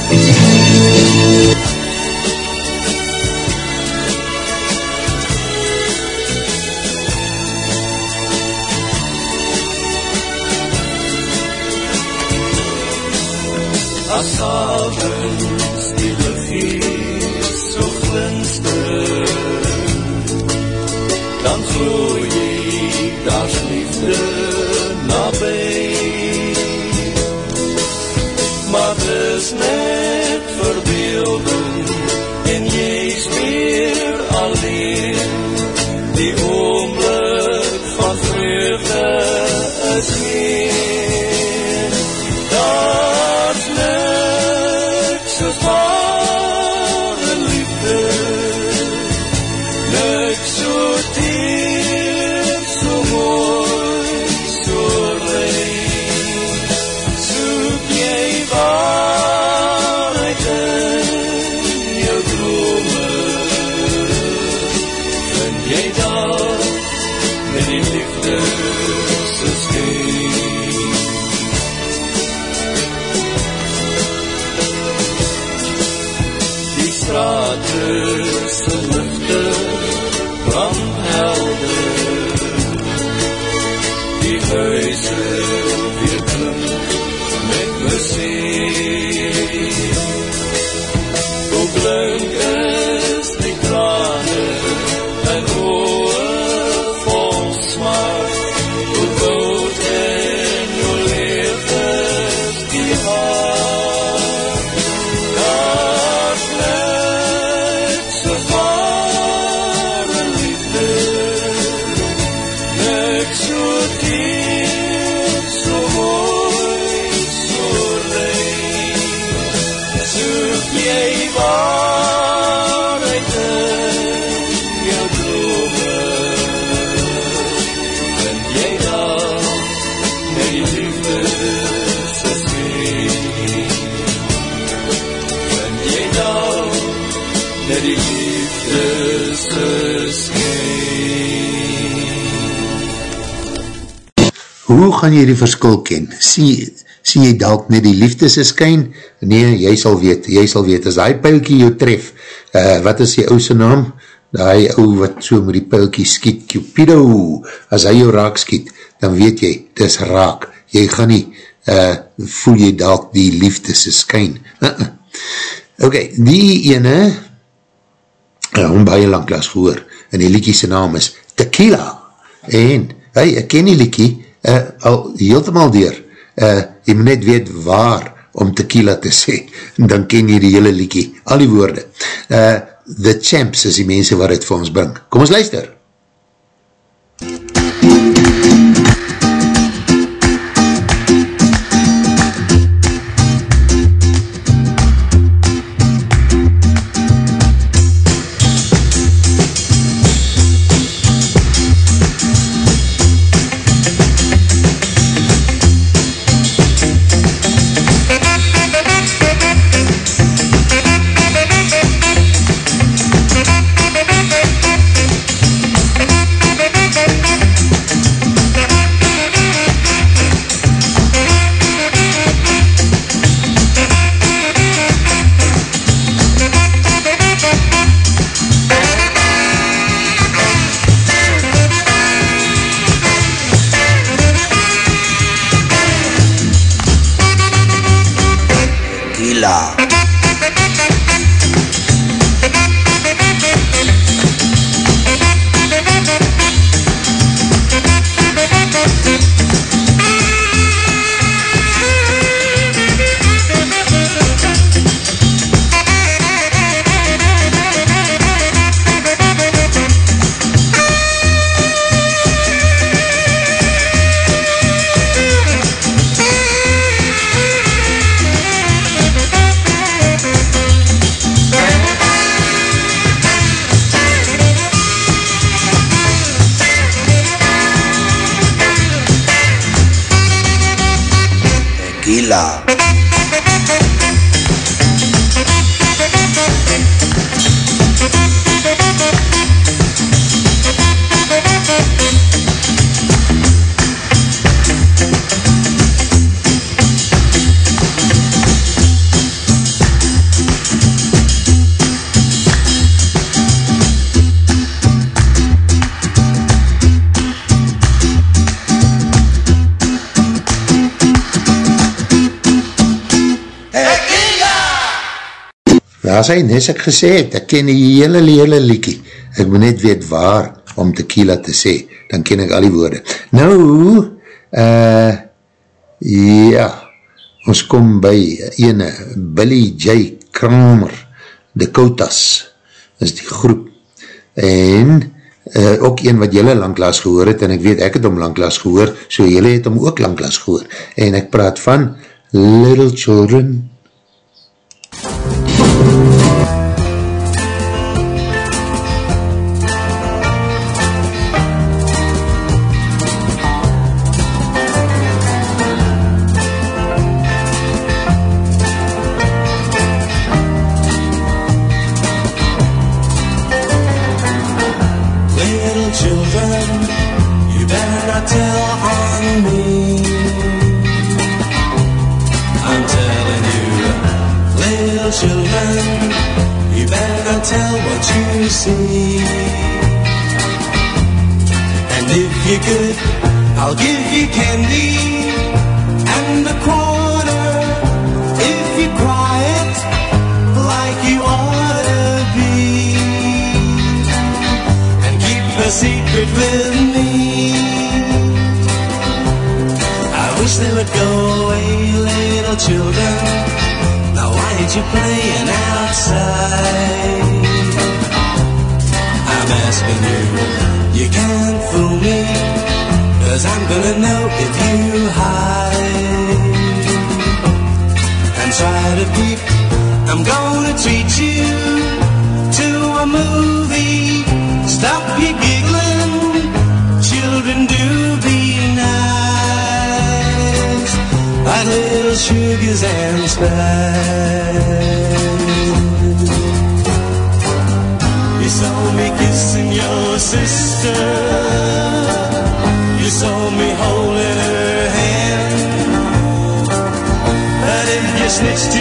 Gaan jy die verskil ken? Sien, sien jy dalk net die liefde se skyn? Nee, jy sal weet, jy sal weet, as die pijlkie jou tref, uh, wat is die ouse naam? Die ou wat so met die pijlkie skiet, Cupido, as hy jou raak skiet, dan weet jy, dis raak, jy gaan nie, uh, voel jy dalk die liefde se skyn. Uh *laughs* -uh. Ok, die ene, uh, hom baie lang klas gehoor, en die liekie se naam is Tequila, en, hey, ek ken die liekie, uh, al heeltemaal deur, uh, jy moet net weet waar om tequila te sê, en dan ken jy die hele liekie, al die woorde. Uh, the Champs is die mense waar het vir ons bring. Kom ons luister. Daar sy, nes ek gesê het, ek ken die hele hele liekie. Ek moet net weet waar om tequila te sê, dan ken ek al die woorde. Nou, uh, ja, ons kom by ene, Billy J. Kramer, Dakotas, is die groep, en uh, ook een wat jylle langklaas gehoor het, en ek weet ek het om langklaas gehoor, so jylle het om ook langklaas gehoor, en ek praat van Little Children Now why ain't you playing outside? I'm asking you, you can't fool me, cause I'm gonna know if you hide and try to peep. I'm gonna treat you to a movie. Stop your Little sugars and spice. You saw me kissing your sister. You saw me holding her hand. But if you snitch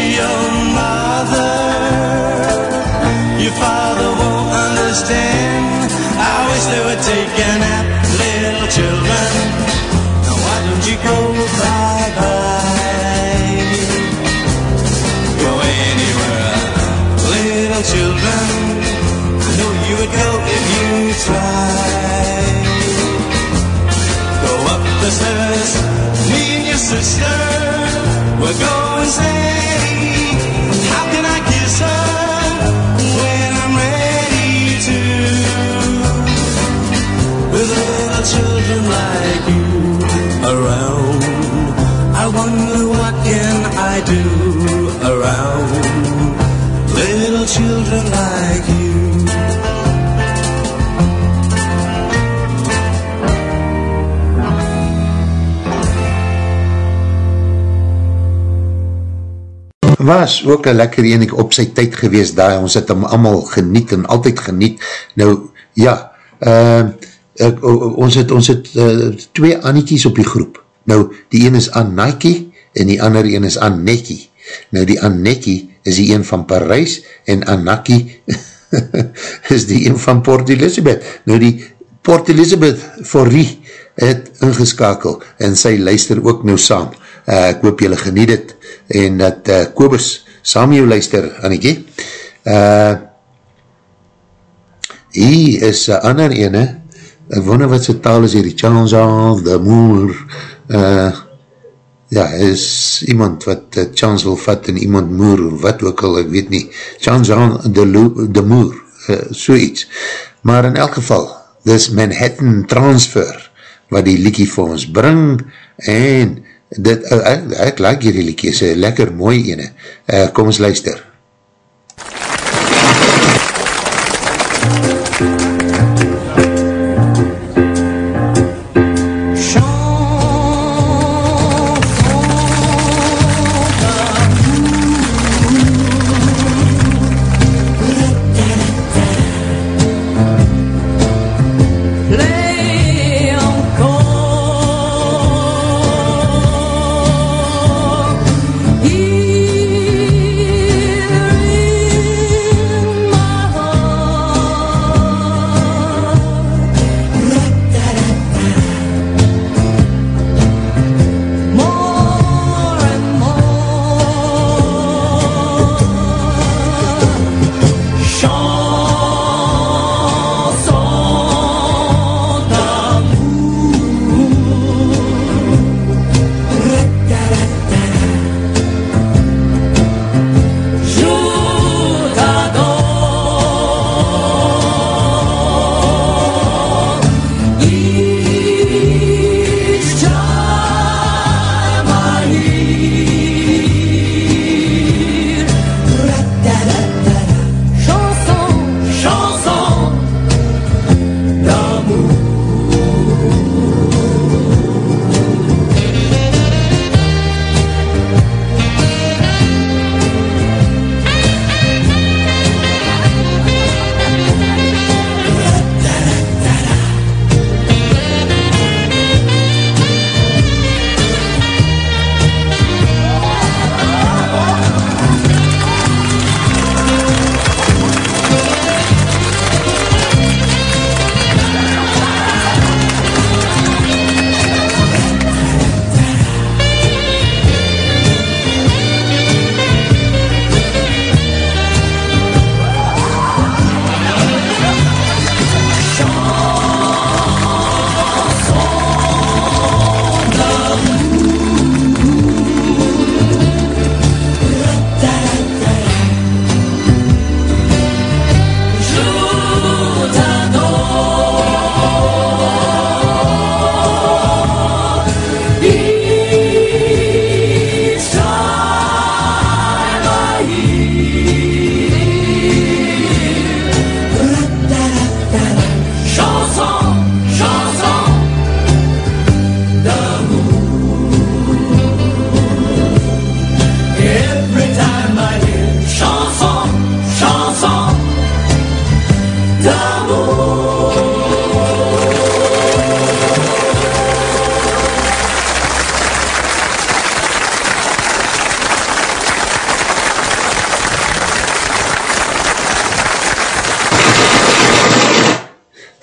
was ook een lekker enig op sy tyd gewees daar, ons het hom allemaal geniet en altyd geniet, nou ja uh, ek, ons het, ons het uh, twee Annikies op die groep, nou die een is Annaki en die ander een is Anneki, nou die Anneki is die een van Parijs en Annaki *laughs* is die een van Port Elizabeth, nou die Port Elizabeth Forrie het ingeskakel en sy luister ook nou saam, uh, ek hoop jylle geniet het en dat uh, Kobus saam jou luister, Annekie. Uh, hier is uh, ander ene, ek wonder wat sy taal is hier, die Chanson, de Moer, uh, ja, is iemand wat uh, Chans wil vat en iemand Moer, wat ook al, ek weet nie, Chanson de, de Moer, uh, so iets. Maar in elk geval, dis Manhattan Transfer, wat die liekie vir ons bring, en dit, ek, ek like hierdie liekie, is een lekker mooi ene. Uh, kom ons luister.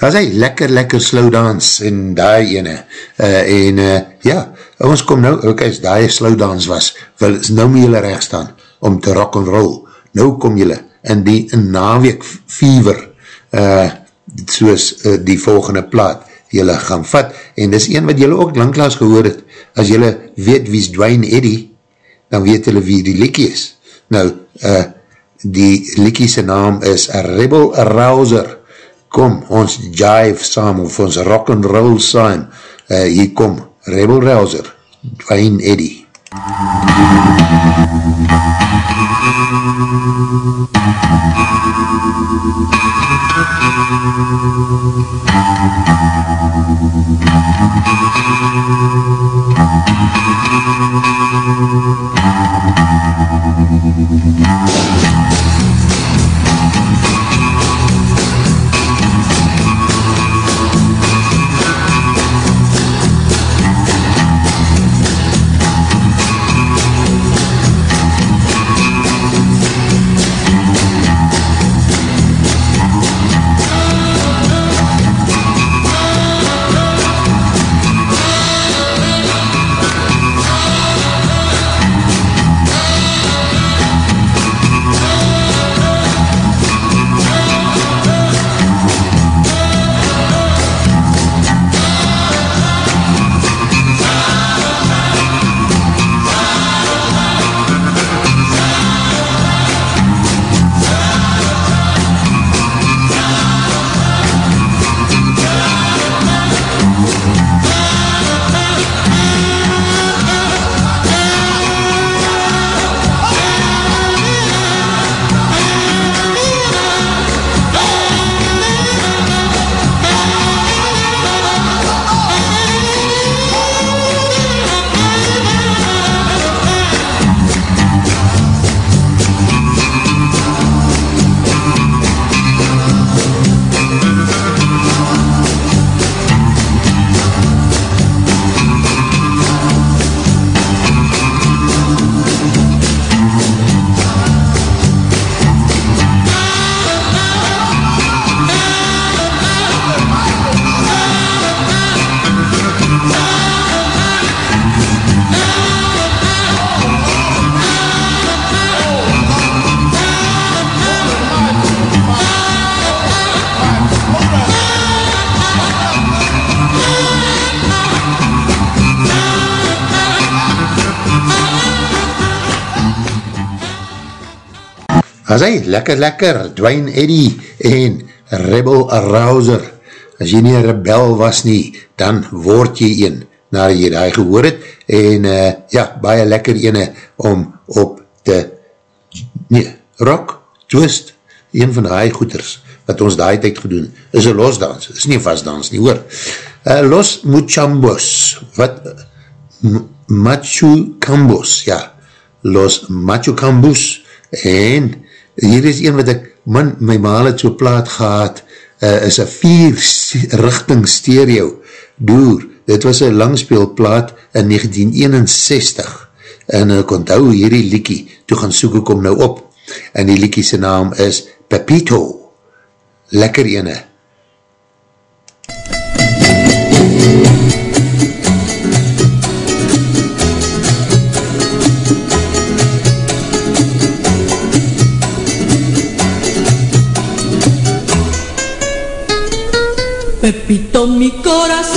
Is hy, lekker, lekker slow dance en die ene. Uh, en uh, ja, ons kom nou, ook as die slow dance was, wil nou my jylle recht staan om te rock and roll. Nou kom jylle in die naweek fever, uh, soos uh, die volgende plaat jylle gaan vat. En dis een wat jylle ook langklaas gehoor het, as jylle weet wie is Dwayne Eddy, dan weet jylle wie die likkie is. Nou, uh, die likkie sy naam is Rebel Rouser, kom, ons jive saam, of ons rock and roll saam, uh, hier kom, Rebel Rouser, Dwayne Eddy. As hy, lekker lekker, Dwayne Eddy en Rebel Arouser. As jy nie een rebel was nie, dan word jy een, nadat jy die gehoor het, en uh, ja, baie lekker ene om op te, nee, rock, twist, een van die goeders, wat ons die tijd gedoen, is een losdans, is nie een vastdans nie, hoor. Uh, los Muchambos, wat, Machu Cambos, ja, Los Machu Cambos, en hier is een wat ek, man, my maal het so plaat gehad, uh, is een vier richting stereo, door, dit was een langspeelplaat in 1961, en ek onthou hierdie liekie, toe gaan soek ek om nou op, en die liekie sy naam is Pepito, lekker ene, Pepito mi corazón,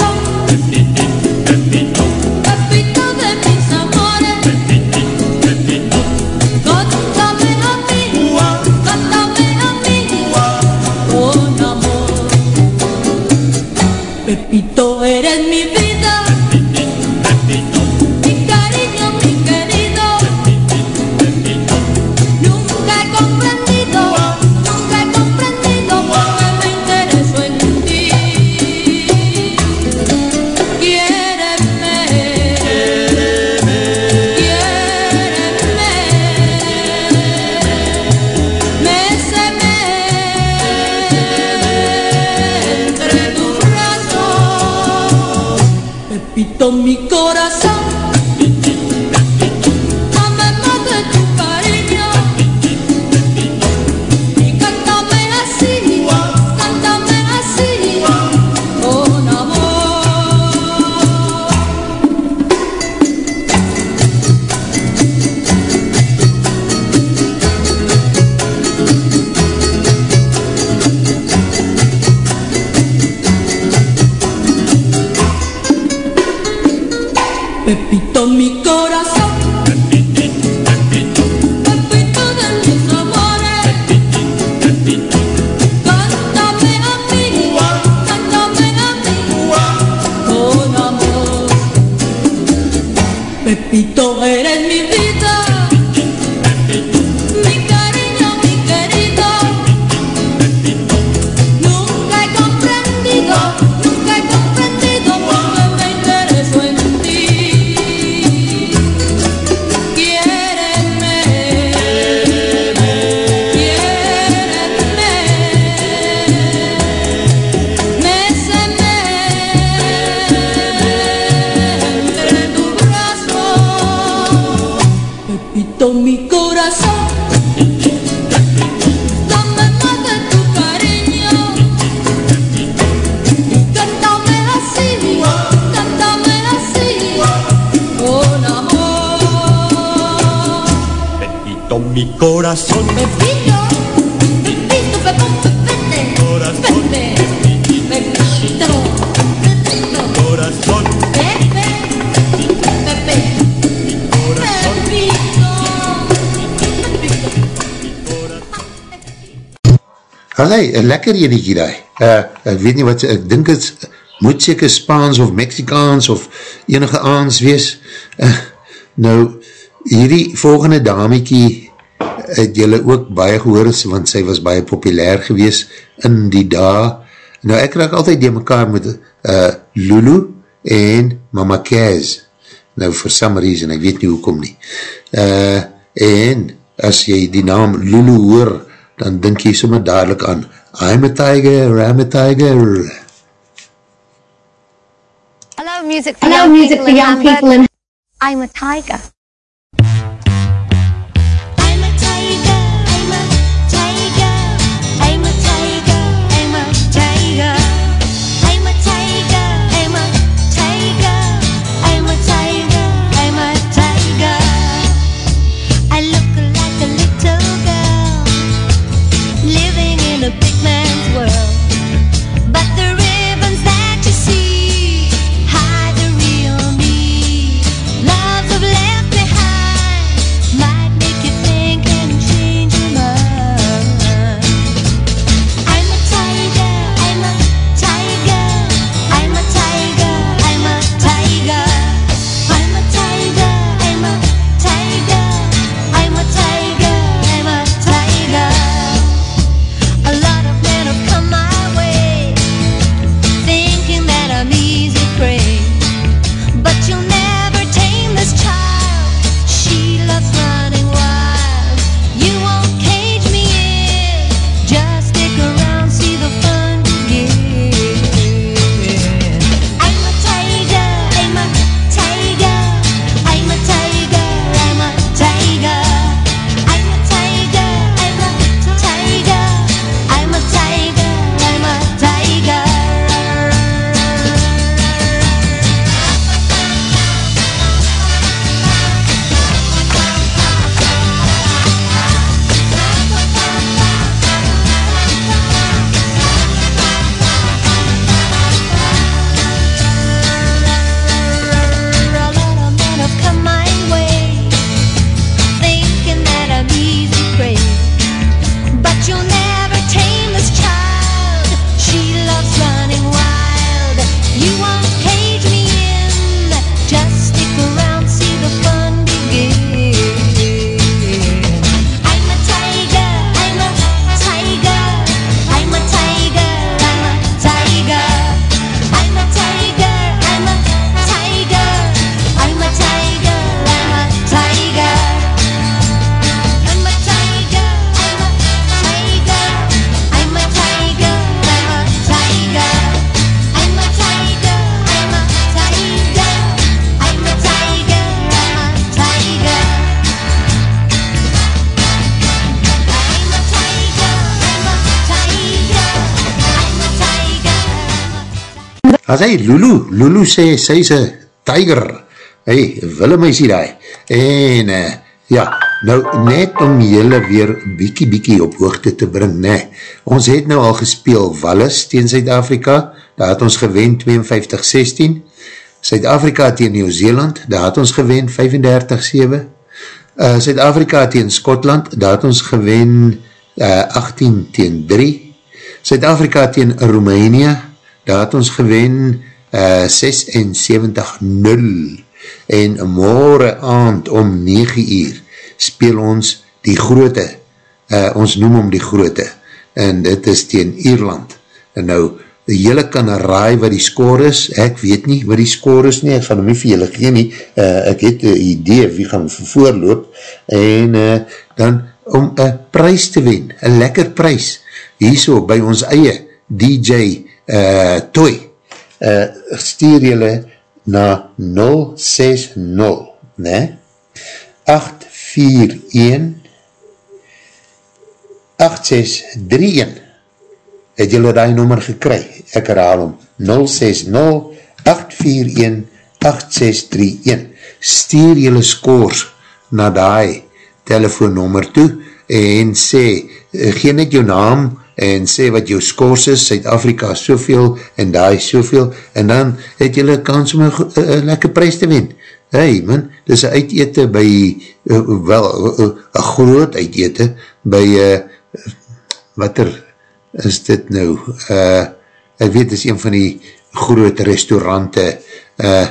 corazón. Pepito, Pepito, Pepón, Pepete, Corazón. Pepe, Pepito, Pepito, Corazón. Pepe, Pepe, Corazón. Pepito. Allee, een lekker enetjie daai. Uh, ek weet nie wat, ek dink het moet seker Spaans of Mexikaans of enige aans wees. Uh, nou, hierdie volgende damiekie het jylle ook baie gehoor, want sy was baie populair gewees in die dag. Nou, ek raak altyd die mekaar met uh, Lulu en Mama Kaz. Nou, for some reason, ek weet nie hoekom nie. Uh, en, as jy die naam Lulu hoor, dan dink jy sommer dadelijk aan I'm a tiger, I'm a tiger. Hello, music for Hello, young music people for young people in I'm a tiger. As hy, Lulu, Lulu sê, sy is een tiger. Hey, Willem is hier daai. En, uh, ja, nou net om jylle weer biekie biekie op hoogte te bring, ne. Ons het nou al gespeel Wallis tegen Zuid-Afrika, daar het ons gewend 52-16. Suid-Afrika teen Nieuw-Zeeland, daar het ons gewen 35-7. Uh, Suid-Afrika teen Skotland, daar het ons gewen uh, 18 teen 3. Suid-Afrika teen Roemenië, daar het ons gewen uh, 76-0. En morgen aand om 9 uur speel ons die groote, uh, ons noem om die groote, en dit is teen Ierland. En nou, jylle kan raai wat die score is, ek weet nie wat die score is nie, ek gaan hom nie vir jylle gee nie, uh, ek het een idee wie gaan voorloop, en uh, dan om een prijs te wen, een lekker prijs, hierso by ons eie DJ uh, Toy, uh, stuur jylle na 060, ne? 841 8631 het jylle die nummer gekry, ek herhaal om 060-841-8631 stuur jylle scores na die telefoonnummer toe en sê, gee net jou naam en sê wat jou scores is, Suid-Afrika soveel en die soveel en dan het jylle kans om een lekker prijs te wen. Hey man, dit is een uitete by, uh, wel, een uh, uh, groot uitete by, uh, wat er is dit nou, uh, ek weet, dit is een van die groot restaurante, uh,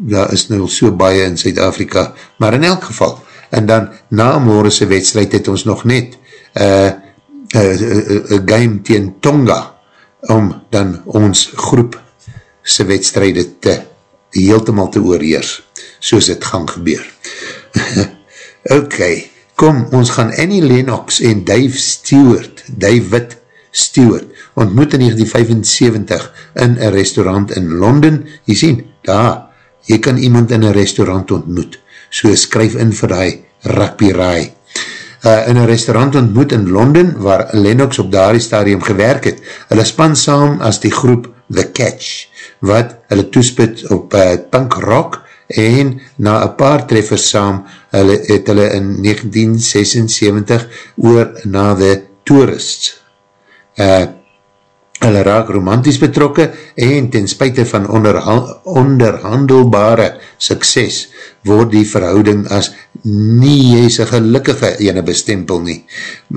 daar is nou so baie in Zuid-Afrika, maar in elk geval, en dan na morgense wedstrijd het ons nog net een uh, uh, game teen Tonga, om dan ons groep se wedstrijde te heeltemaal te oorheers, soos het gaan gebeur. *laughs* ok, kom, ons gaan Annie Lennox en Dave Stewart, David Stewart, ontmoet in 1975 in een restaurant in Londen, jy sien, daar, jy kan iemand in een restaurant ontmoet, so skryf in vir die rugby raai. Uh, in een restaurant ontmoet in Londen, waar Lennox op daardie stadium gewerk het, hulle span saam as die groep The Catch, wat hulle toespit op uh, punk rock en na een paar treffers saam hulle, het hulle in 1976 oor na The Tourists. Uh, hulle raak romanties betrokke en ten spuite van onderha onderhandelbare sukses word die verhouding as nie jy is een gelukkige ene bestempel nie.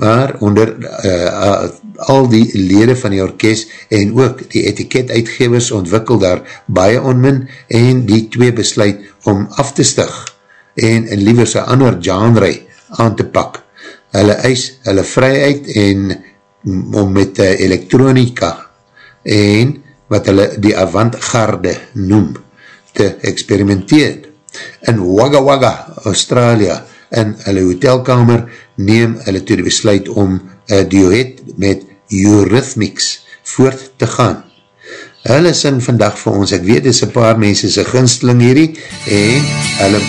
Maar onder uh, al die lede van die orkest en ook die etiket uitgevers ontwikkel daar baie onmin en die twee besluit om af te stig en in liever sy ander genre aan te pak. Hulle eis hulle vryheid en om met uh, elektronika en wat hulle die avantgarde noem te experimenteer. In Wagga Wagga, Australië, in hulle hotelkamer neem hulle toe die besluit om een duet met Eurythmics voort te gaan. Hulle sing vandag vir ons, ek weet is een paar mense sy ginsteling hierdie, en hulle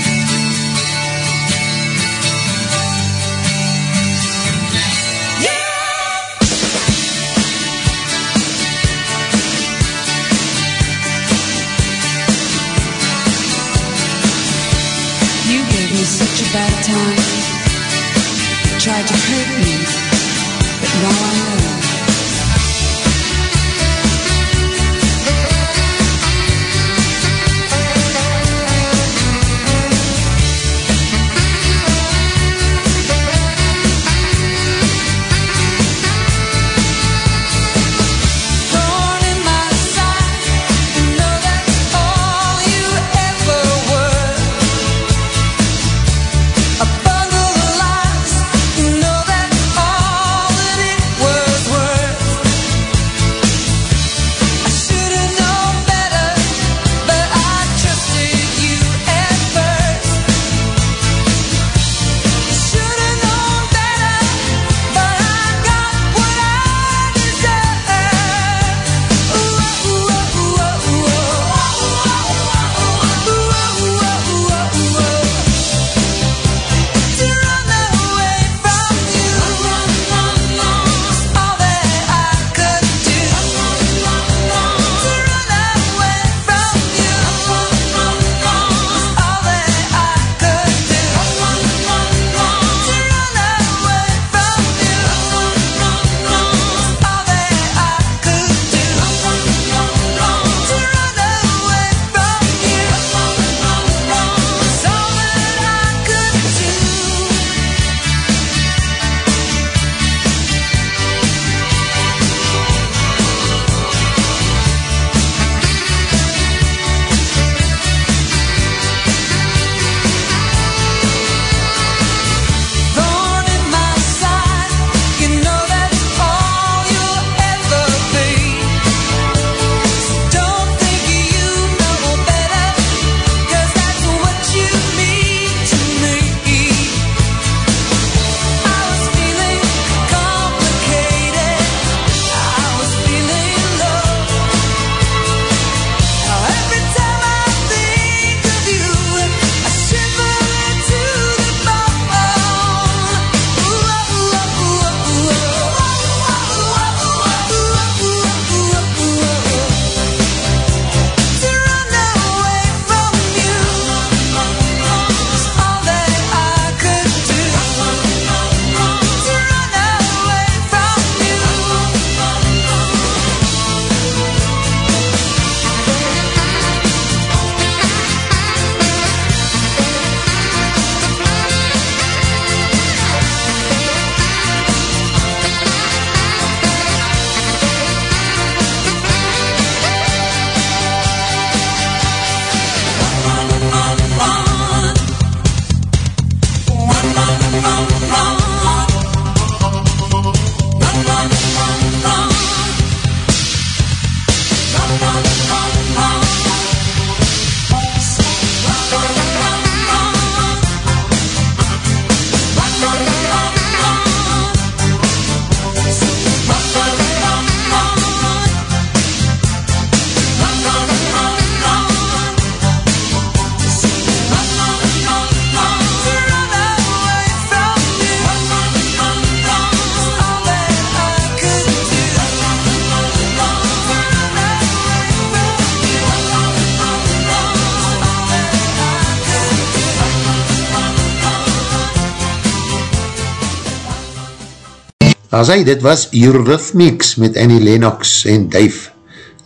As hy, dit was Eurythmics met Annie Lennox en Dave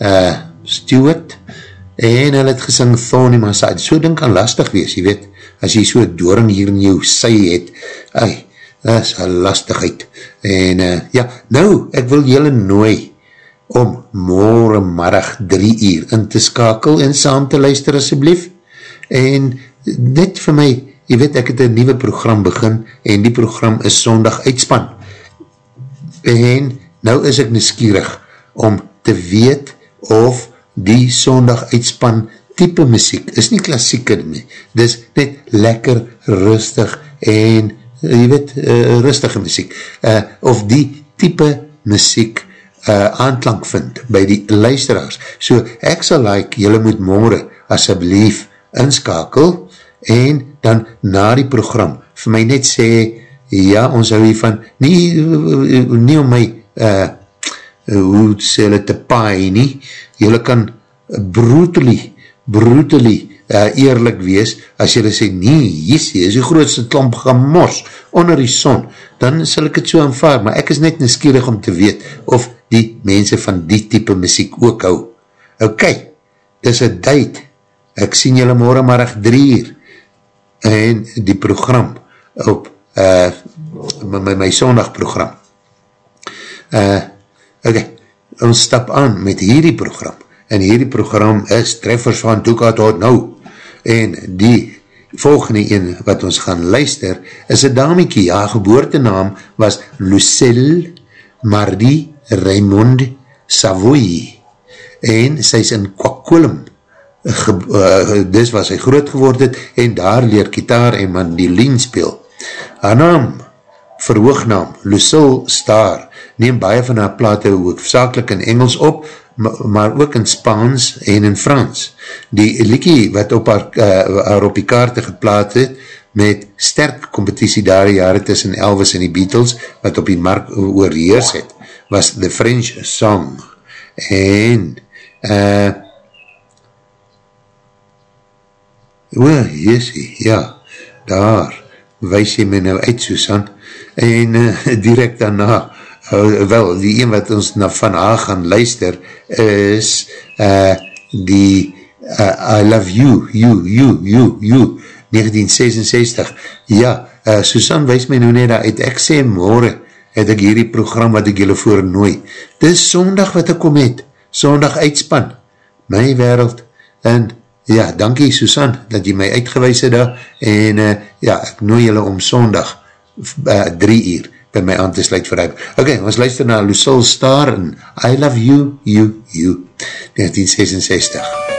uh, Stewart en hy het gesing Thorny Massage. So ding kan lastig wees, jy weet, as jy so doorn hier in jou sy het, ai, dat is een lastigheid. En uh, ja, nou, ek wil julle nooi om morgenmiddag drie uur in te skakel en saam te luister asjeblief. En net vir my, jy weet, ek het een nieuwe program begin en die program is sondag uitspan. En nou is ek nieuwsgierig om te weet of die sondag uitspan type muziek, is nie klassieke nie, dis net lekker rustig en jy weet, uh, rustige muziek, uh, of die type muziek uh, aanklank vind by die luisteraars. So ek sal like, jylle moet morgen asjeblief inskakel en dan na die program vir my net sê, ja, ons hou hiervan, nie, nie om my uh, hoe sê hulle te paai nie, jylle kan brutally, brutally uh, eerlik wees, as jylle sê, nee, jesie, is die grootste klomp gemors onder die son, dan sal ek het so aanvaard, maar ek is net nieuwsgierig om te weet, of die mense van die type muziek ook hou. Ok, dis een date, ek sien jylle morgenmiddag drie uur, en die program, op uh, my, my sondag program. Uh, ok, ons stap aan met hierdie program, en hierdie program is Treffers van Toeka tot nou, en die volgende een wat ons gaan luister, is een damiekie, ja, geboortenaam was Lucille Marie Raymond Savoy, en sy is in Kwakkolum, ge, uh, dis was hy groot geword het, en daar leer kitaar en mandolin speel. Haar naam, verhoognaam, Lucille Star, neem baie van haar plate hoofdzakelik in Engels op, maar ook in Spaans en in Frans. Die liekie wat op haar, uh, haar op die kaarte geplaat het, met sterk competitie daar die jare tussen Elvis en die Beatles, wat op die mark oorheers het, was The French Song. En, uh, o, jesie, ja, daar, wees jy my nou uit, Susan, en uh, *laughs* direct daarna, uh, wel, die een wat ons na van haar gaan luister, is uh, die uh, I Love You, You, You, You, You, 1966. Ja, uh, Susan wees my nou net uit, ek sê morgen het ek hierdie program wat ek julle voornooi. Dit is sondag wat ek kom het, sondag uitspan, my wereld, en ja, dankie Susan, dat jy my uitgewees het daar, en uh, ja, ek nooi julle om sondag, uh, drie uur, by my aan te sluit vooruit. Ok, ons luister na Lucille Star en I Love You, You, You, 1966.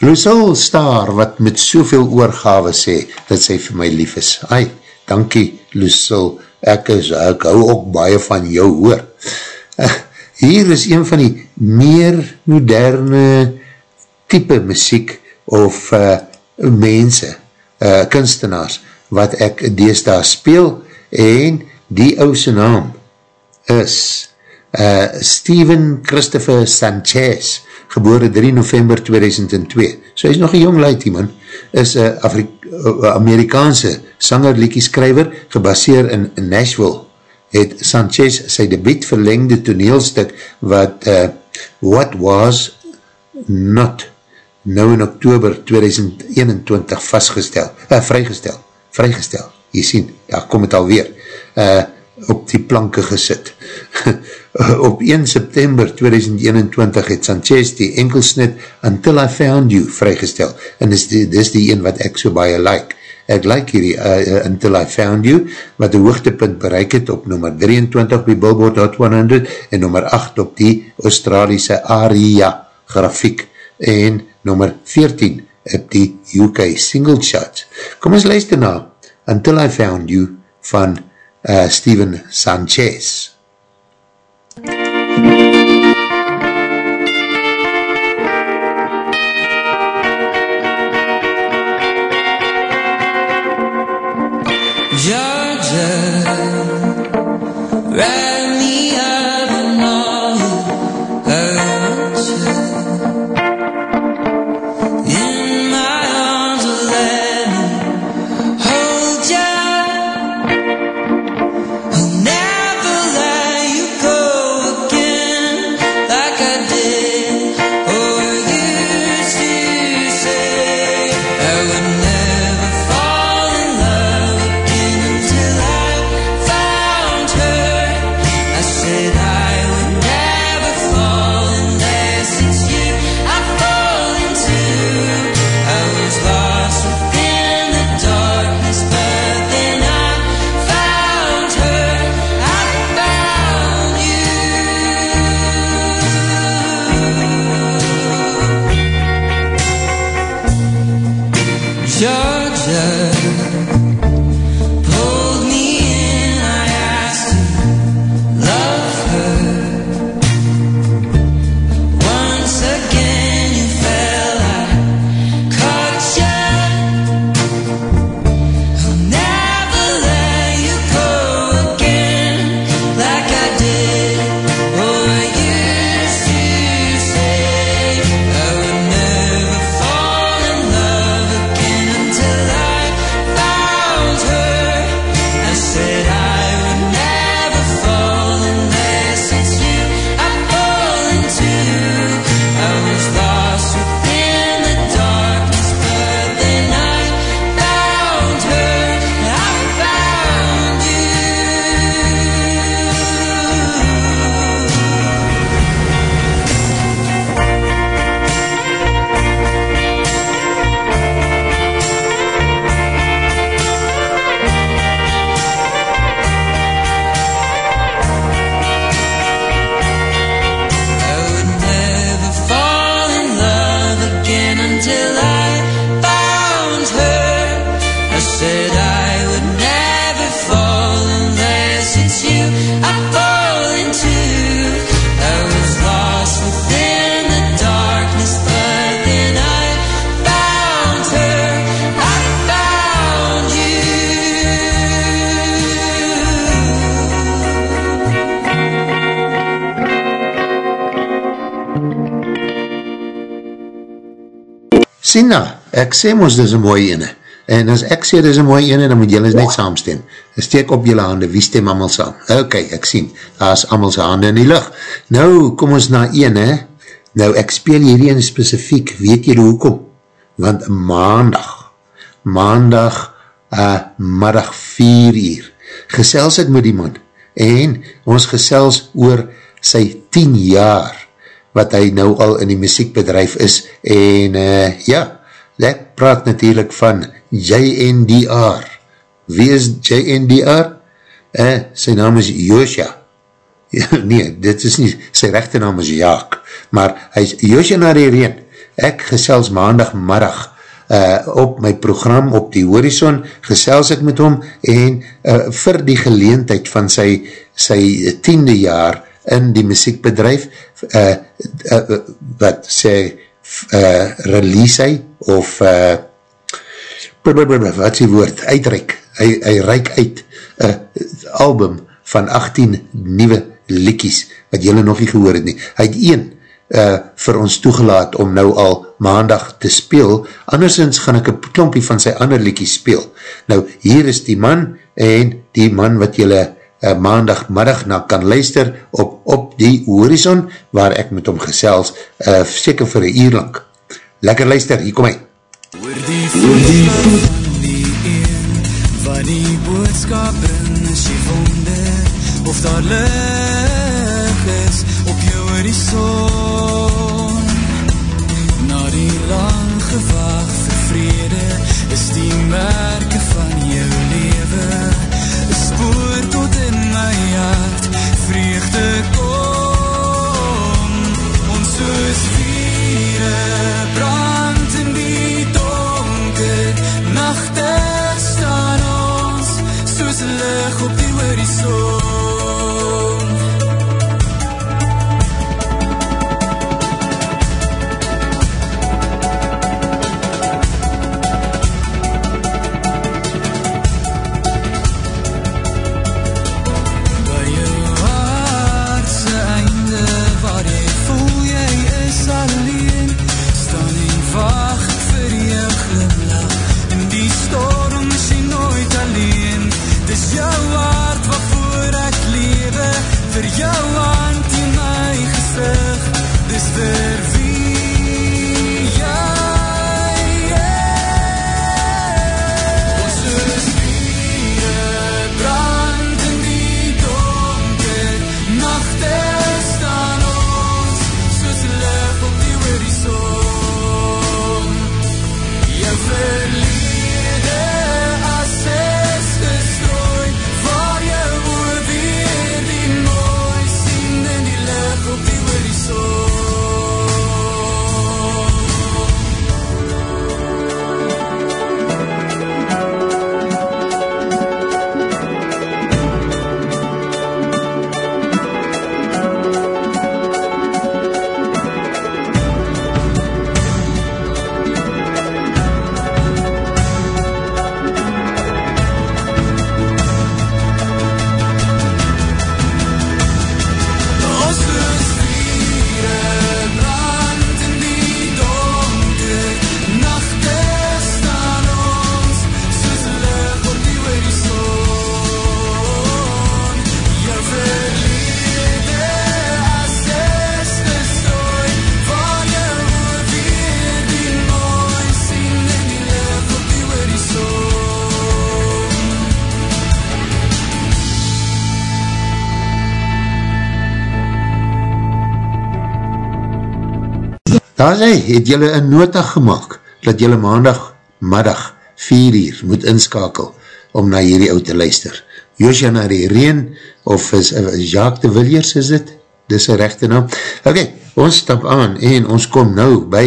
Lucille Star, wat met soveel oorgave sê, dat sy vir my lief is. Ai, dankie Lucille, ek, ek hou ook baie van jou hoor. Uh, hier is een van die meer moderne type muziek of uh, mense, uh, kunstenaars, wat ek deesdaar speel, en die ouse naam is uh, Steven Christopher Sanchez, gebore 3 november 2002. So hy is nog een jong luidie man, is een Afri uh, Amerikaanse sanger skryver, gebaseer in Nashville. Het Sanchez sy debiet verlengde toneelstuk wat uh, What Was Not nou in oktober 2021 vastgestel, uh, vrygestel, vrygestel, jy sien, daar kom het alweer, uh, op die planke gesit. *laughs* op 1 September 2021 het Sanchez die enkelsnit Until I Found You vrygestel, en dis die, dis die een wat ek so baie like. Ek like hierdie uh, Until I Found You, wat die hoogtepunt bereik het op nummer 23 by Billboard Hot 100 en nummer 8 op die Australiese ARIA grafiek en nummer 14 op die UK single chart. Kom ons luister na Until I Found You van uh, Steven Sanchez. Thank you. Sina, ek sê ons dis een mooie ene. En as ek sê dis een mooie ene, dan moet jylle net saamstem. Steek op jylle hande, wie stem allemaal saam? Ok, ek sien, daar is allemaal sy hande in die lucht. Nou, kom ons na ene, Nou, ek speel hierdie in specifiek, weet jy hoekom? Want maandag, maandag, uh, middag 4 uur, gesels ek met die man, en ons gesels oor sy 10 jaar, wat hy nou al in die muziekbedrijf is, en uh, ja, ek praat natuurlijk van JNDR. Wie is JNDR? Uh, sy naam is Joosja. *laughs* Ja, nee, dit is nie, sy rechte naam is Jaak, maar hy is Joosja naar die reen. Ek gesels maandagmiddag uh, op my program op die horizon, gesels ek met hom en uh, vir die geleentheid van sy, sy tiende jaar in die muziekbedrijf, uh, uh, wat sy uh, release hy, of uh, wat is die woord, uitreik, hy, hy reik uit uh, album van 18 nieuwe liekies, wat jylle nog nie gehoor het nie. Hy het een uh, vir ons toegelaat om nou al maandag te speel, andersins gaan ek een klompie van sy ander liekies speel. Nou, hier is die man, en die man wat jylle uh, maandagmiddag na kan luister op, op die horizon, waar ek met hom gesels, uh, seker vir een uur lang. Lekker luister, hier kom hy. Oor die voet van die een Wat die boodskap bring as jy wonder Of daar lig is op jou horizon Na die lang gewag vir vrede Is die merke van The. Daar hy, het jylle een nota gemaakt, dat jylle maandag, middag, 4 uur, moet inskakel, om na hierdie oud te luister. Joosja na die Reen, of is, is Jacques de Villiers, is dit? Dis een rechte naam. Ok, ons stap aan, en ons kom nou by,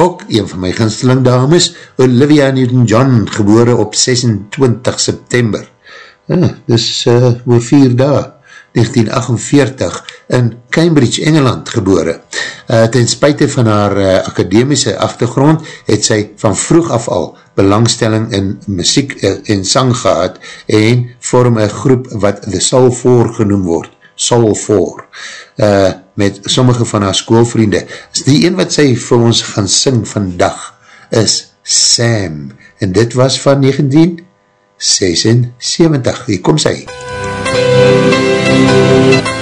ook een van my ginsteling dames, Olivia Newton-John, gebore op 26 September. Ah, dis uh, oor 4 dae. 1948 in Cambridge, Engeland gebore. Uh, ten spuite van haar uh, academische achtergrond het sy van vroeg af al belangstelling in muziek uh, en sang gehad en vorm een groep wat The Soul 4 genoem word. Soul 4. Uh, met sommige van haar schoolvriende. Is die een wat sy vir ons gaan sing vandag is Sam. En dit was van 1976. Hier kom sy. MUZIEK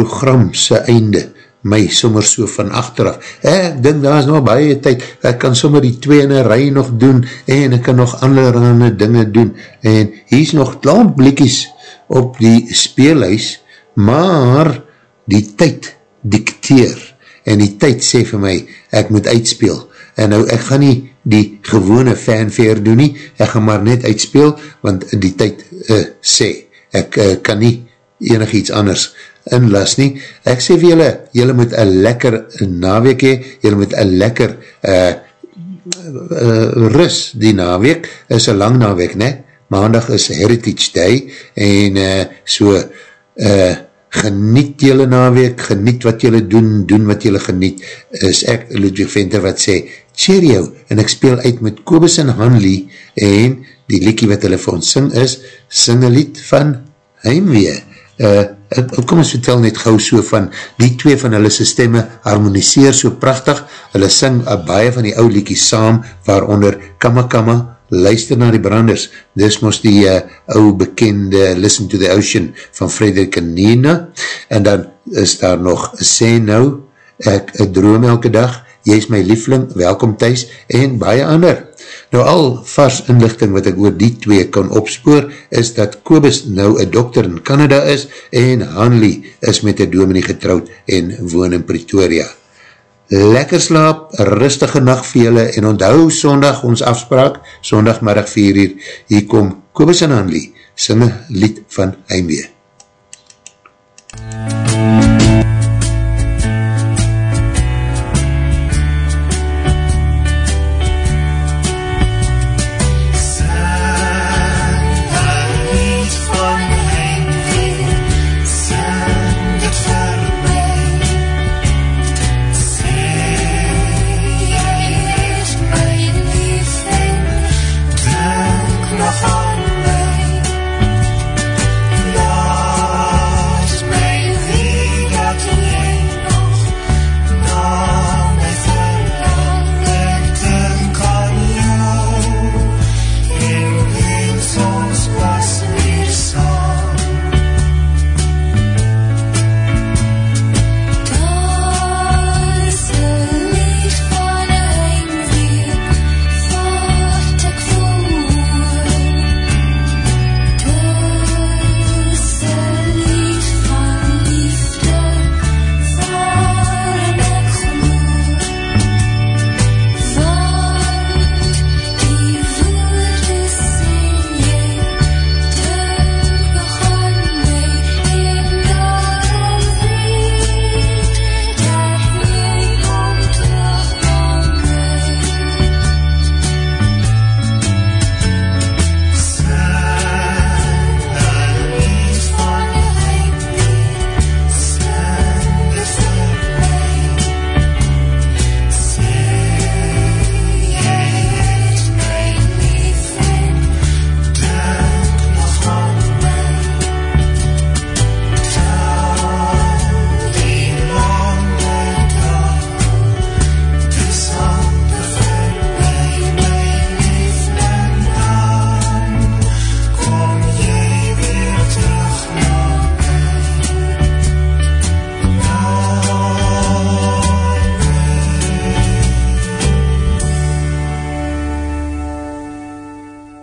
program sy einde my sommer so van achteraf. Ek dink daar is nog baie tyd, ek kan sommer die twee in een rij nog doen en ek kan nog allerhande dinge doen en hier is nog klant blikkies op die speelhuis, maar die tyd dikteer en die tyd sê vir my, ek moet uitspeel en nou ek gaan nie die gewone fanfare doen nie, ek gaan maar net uitspeel, want die tyd uh, sê, ek uh, kan nie enig iets anders inlas nie. Ek sê vir julle, julle moet een lekker naweek hee, julle moet een lekker uh, uh, rus die naweek, is een lang naweek, ne? Maandag is Heritage Day, en uh, so, uh, geniet julle naweek, geniet wat julle doen, doen wat julle geniet, is ek, Ludwig Venter, wat sê, cheerio, en ek speel uit met Kobus en Hanlie, en die liekie wat hulle vir ons sing is, sing een lied van Heimwee. Uh, kom ons vertel net gauw so van, die twee van hulle sy stemme harmoniseer so prachtig, hulle sing uh, baie van die ou liekies saam, waaronder Kama Kama, luister na die branders, dis mos die uh, ou bekende Listen to the Ocean van Frederik en Nina, en dan is daar nog Sê Nou, ek, ek droom elke dag, jy is my liefling, welkom thuis, en baie ander. Nou al vars inlichting wat ek oor die twee kan opspoor, is dat Kobus nou een dokter in Canada is, en Hanley is met een dominee getrouwd en woon in Pretoria. Lekker slaap, rustige nacht vir julle, en onthou sondag ons afspraak, sondagmiddag 4 uur, hier kom Kobus en Hanley, sing een lied van Heimwee.